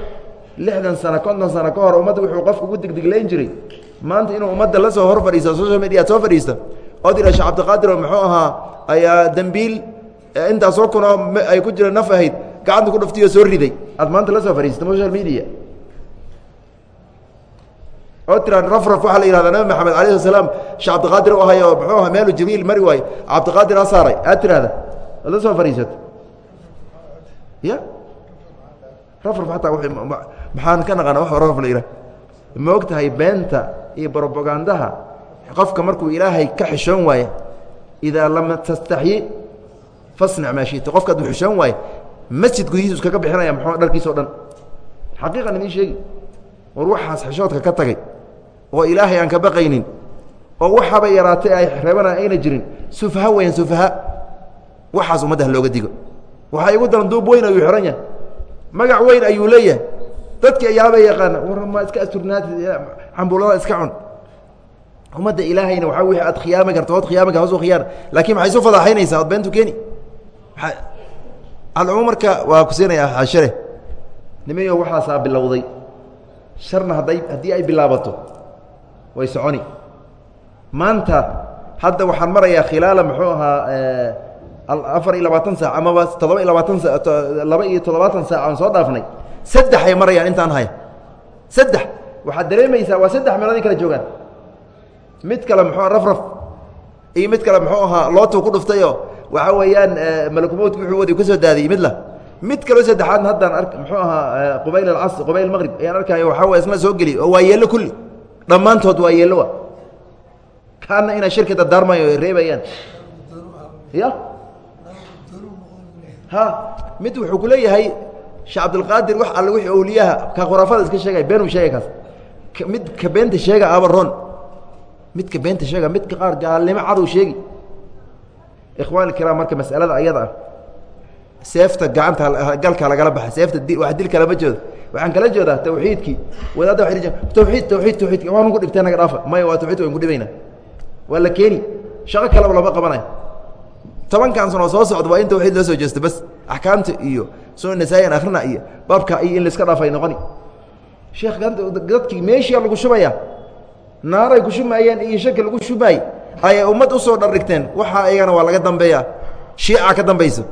Speaker 1: lixdan sano konton sano ka hor ummadda wuxuu qofku ugu digdiglayn jiray. Maanta inuu ummadda la soo hor fadhiisto social media soo fadhiista oo dira sheekh cabdiqaadir oo muxuu ahaa ayaa dembiil intaasoo kunoo ay ku jira naf ahayd gacanta ku dhuftiyo soo riday. Aad maanta la soo fadhiisata social media oo tiraa rafraf waxaa la yihahdaa nabi maxamed alayh salaam sheekh cabdiqaadir u ahay oo muxuu aha meelu jibriil mari waayo cabdiqaadir ha saaray aad tirahda la soo fadhiisato ya? Rafraf ataa maxaan ka naqana wax rafraf la yihah ma og tahay beenta iyo brobagandaha qofka markuu ilaahay ka xishoon waaye idaa lam tastaxyi fasnac maa shita. Qofka aduu xishoon waaye masjid gudihiisu iskaga bixinaya mxuu dharkiisa o dhan xaqiiqan idiin sheegi war waxaas xishoodka ka tagay oo ilaahay aan ka baqaynin oo waxaaba yaraatay ay reebana ayna jirin sufaha weyan sufaha waxaas ummadda looga digo. Waxaa igu daran duub weyn ayuu xihan yahay. Magac weyn ayuu leeyahay. Dadki ayaaba yaqaana war ma iska asturnaati cambulada iska cun. Ummadda ilaahayna waxaa wixii aad khiyaami karta ood khiyaami u khiyaana laakiin maxay isu fadaaxaynaysaa? Ood beentu keeni. Alcumuum marka waa ku siinaya ashare nimayo waxaasaa bilowday. Sharna hadday haddii ay bilaabato way soconi. Maanta hadda waxaan marayaa khilaala muxuu ahaa afar iyo labaatan saac amaba toddoba iyo labaatan laba iyo toddobaatan saac aan soo dhaafnay. Saddex ay marayaan intaan haya saddex. Waxaad dareemaysaa waa saddex meelood kala joogaan. Mid kale muxuu rafraf. Iyo mid kale muxuu ahaa lootuu ku dhuftayoo waxaa weeyaan malakumowdka wuxuu wadi ka soo daadiyey mid la. Mid kaloo saddexaadna haddaan ar muxuu ahaa qubayl alcasr qubayl almaqrib ayaan arkaayo waxaa way isna soo geliy oo waa yeello kulli dhammaantood waa yeellowa kaana inay shirki dardaarmayo ay reebayaan. Ya? Ha? Mid wuxuu ku leeyahay sheekh cabdilqaadir wax alle wixii awliyaha ka khuraafada iska sheegay beenuu sheegay kaas. Mid ka beenta sheega aba ron midka beenta sheega midka qaar gaalnimo cadow sheegi. Ikhwaan ikiraam marka masalada ayada ah seefta gacanta galka lagala baxa seefta di wax dil kalama jeedo waxaan kala jeedaa tawxiidkii. Wadaadda waa tawxiid tawxiid tawxiidka waanu ku dhibtay naga dhaafa maya waa tawxiidka waan ku dhibayna waa la keeni. Shaqo kaleba lama qabanayo tobankan sanoo soo socda waa in tawxiid loo soo jeesto bas axkaamta iyo suna nasaayan akhrina iyo baabka iyo in laiska dhaafay noqoni. Sheekh dadkii meeshia lagu shubaya naaray ku shumaayeen iyo shaki lagu shumaay ayay ummad u soo dhardhigteen waxaa iyagana waa laga dambeeya shiica ka dambayso.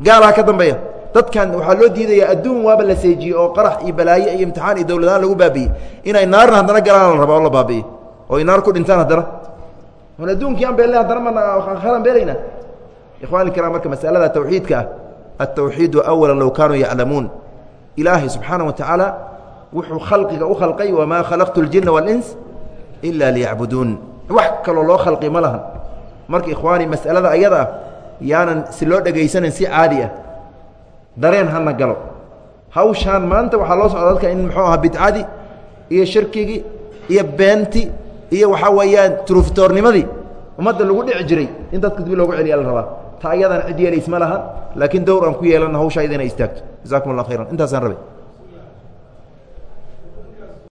Speaker 1: Gaalaa ka dambeeya dadkan waxaa loo diidayaa adduun waaba la seejiyey oo qarax iyo balaaye iyo imtixaan iyo dowladaan lagu baabi'ey inay naarna haddana galaan la rabaa oo la baabi'ey oo ay naar ku dhintaan haddana. On adduunkii aan beelna haddana makhalan beelayna. Ikhwani kiraam marka masalada tawxiidka ah altawxiidu awala low kaanuu yaclamuun ilaahay subxaana wa tacaala wuxuu khalqiga u khalqay wamaa khalaqtu اljina wاlins ila liyacbuduun wax kaloo loo khalqi ma lahan. Marka ikhwaani masalada ayada ah yaanan si loo dhegaysanan si caadi ah dareen hana galo. Hawshaan maanta waxaa loo socda dadka in muxuu aha bidcadii iyo shirkigii iyo beenti iyo waxaa weeyaan truftoornimadii ummadda lagu dhici jiray in dadka dib loogu celiya la rabaa. Ta ayadan cid yeelays ma lahan laakiin dowr aan ku yeelana hawshaa ida inay istaagto. Jasakum allah khayran. Intaasaan rabay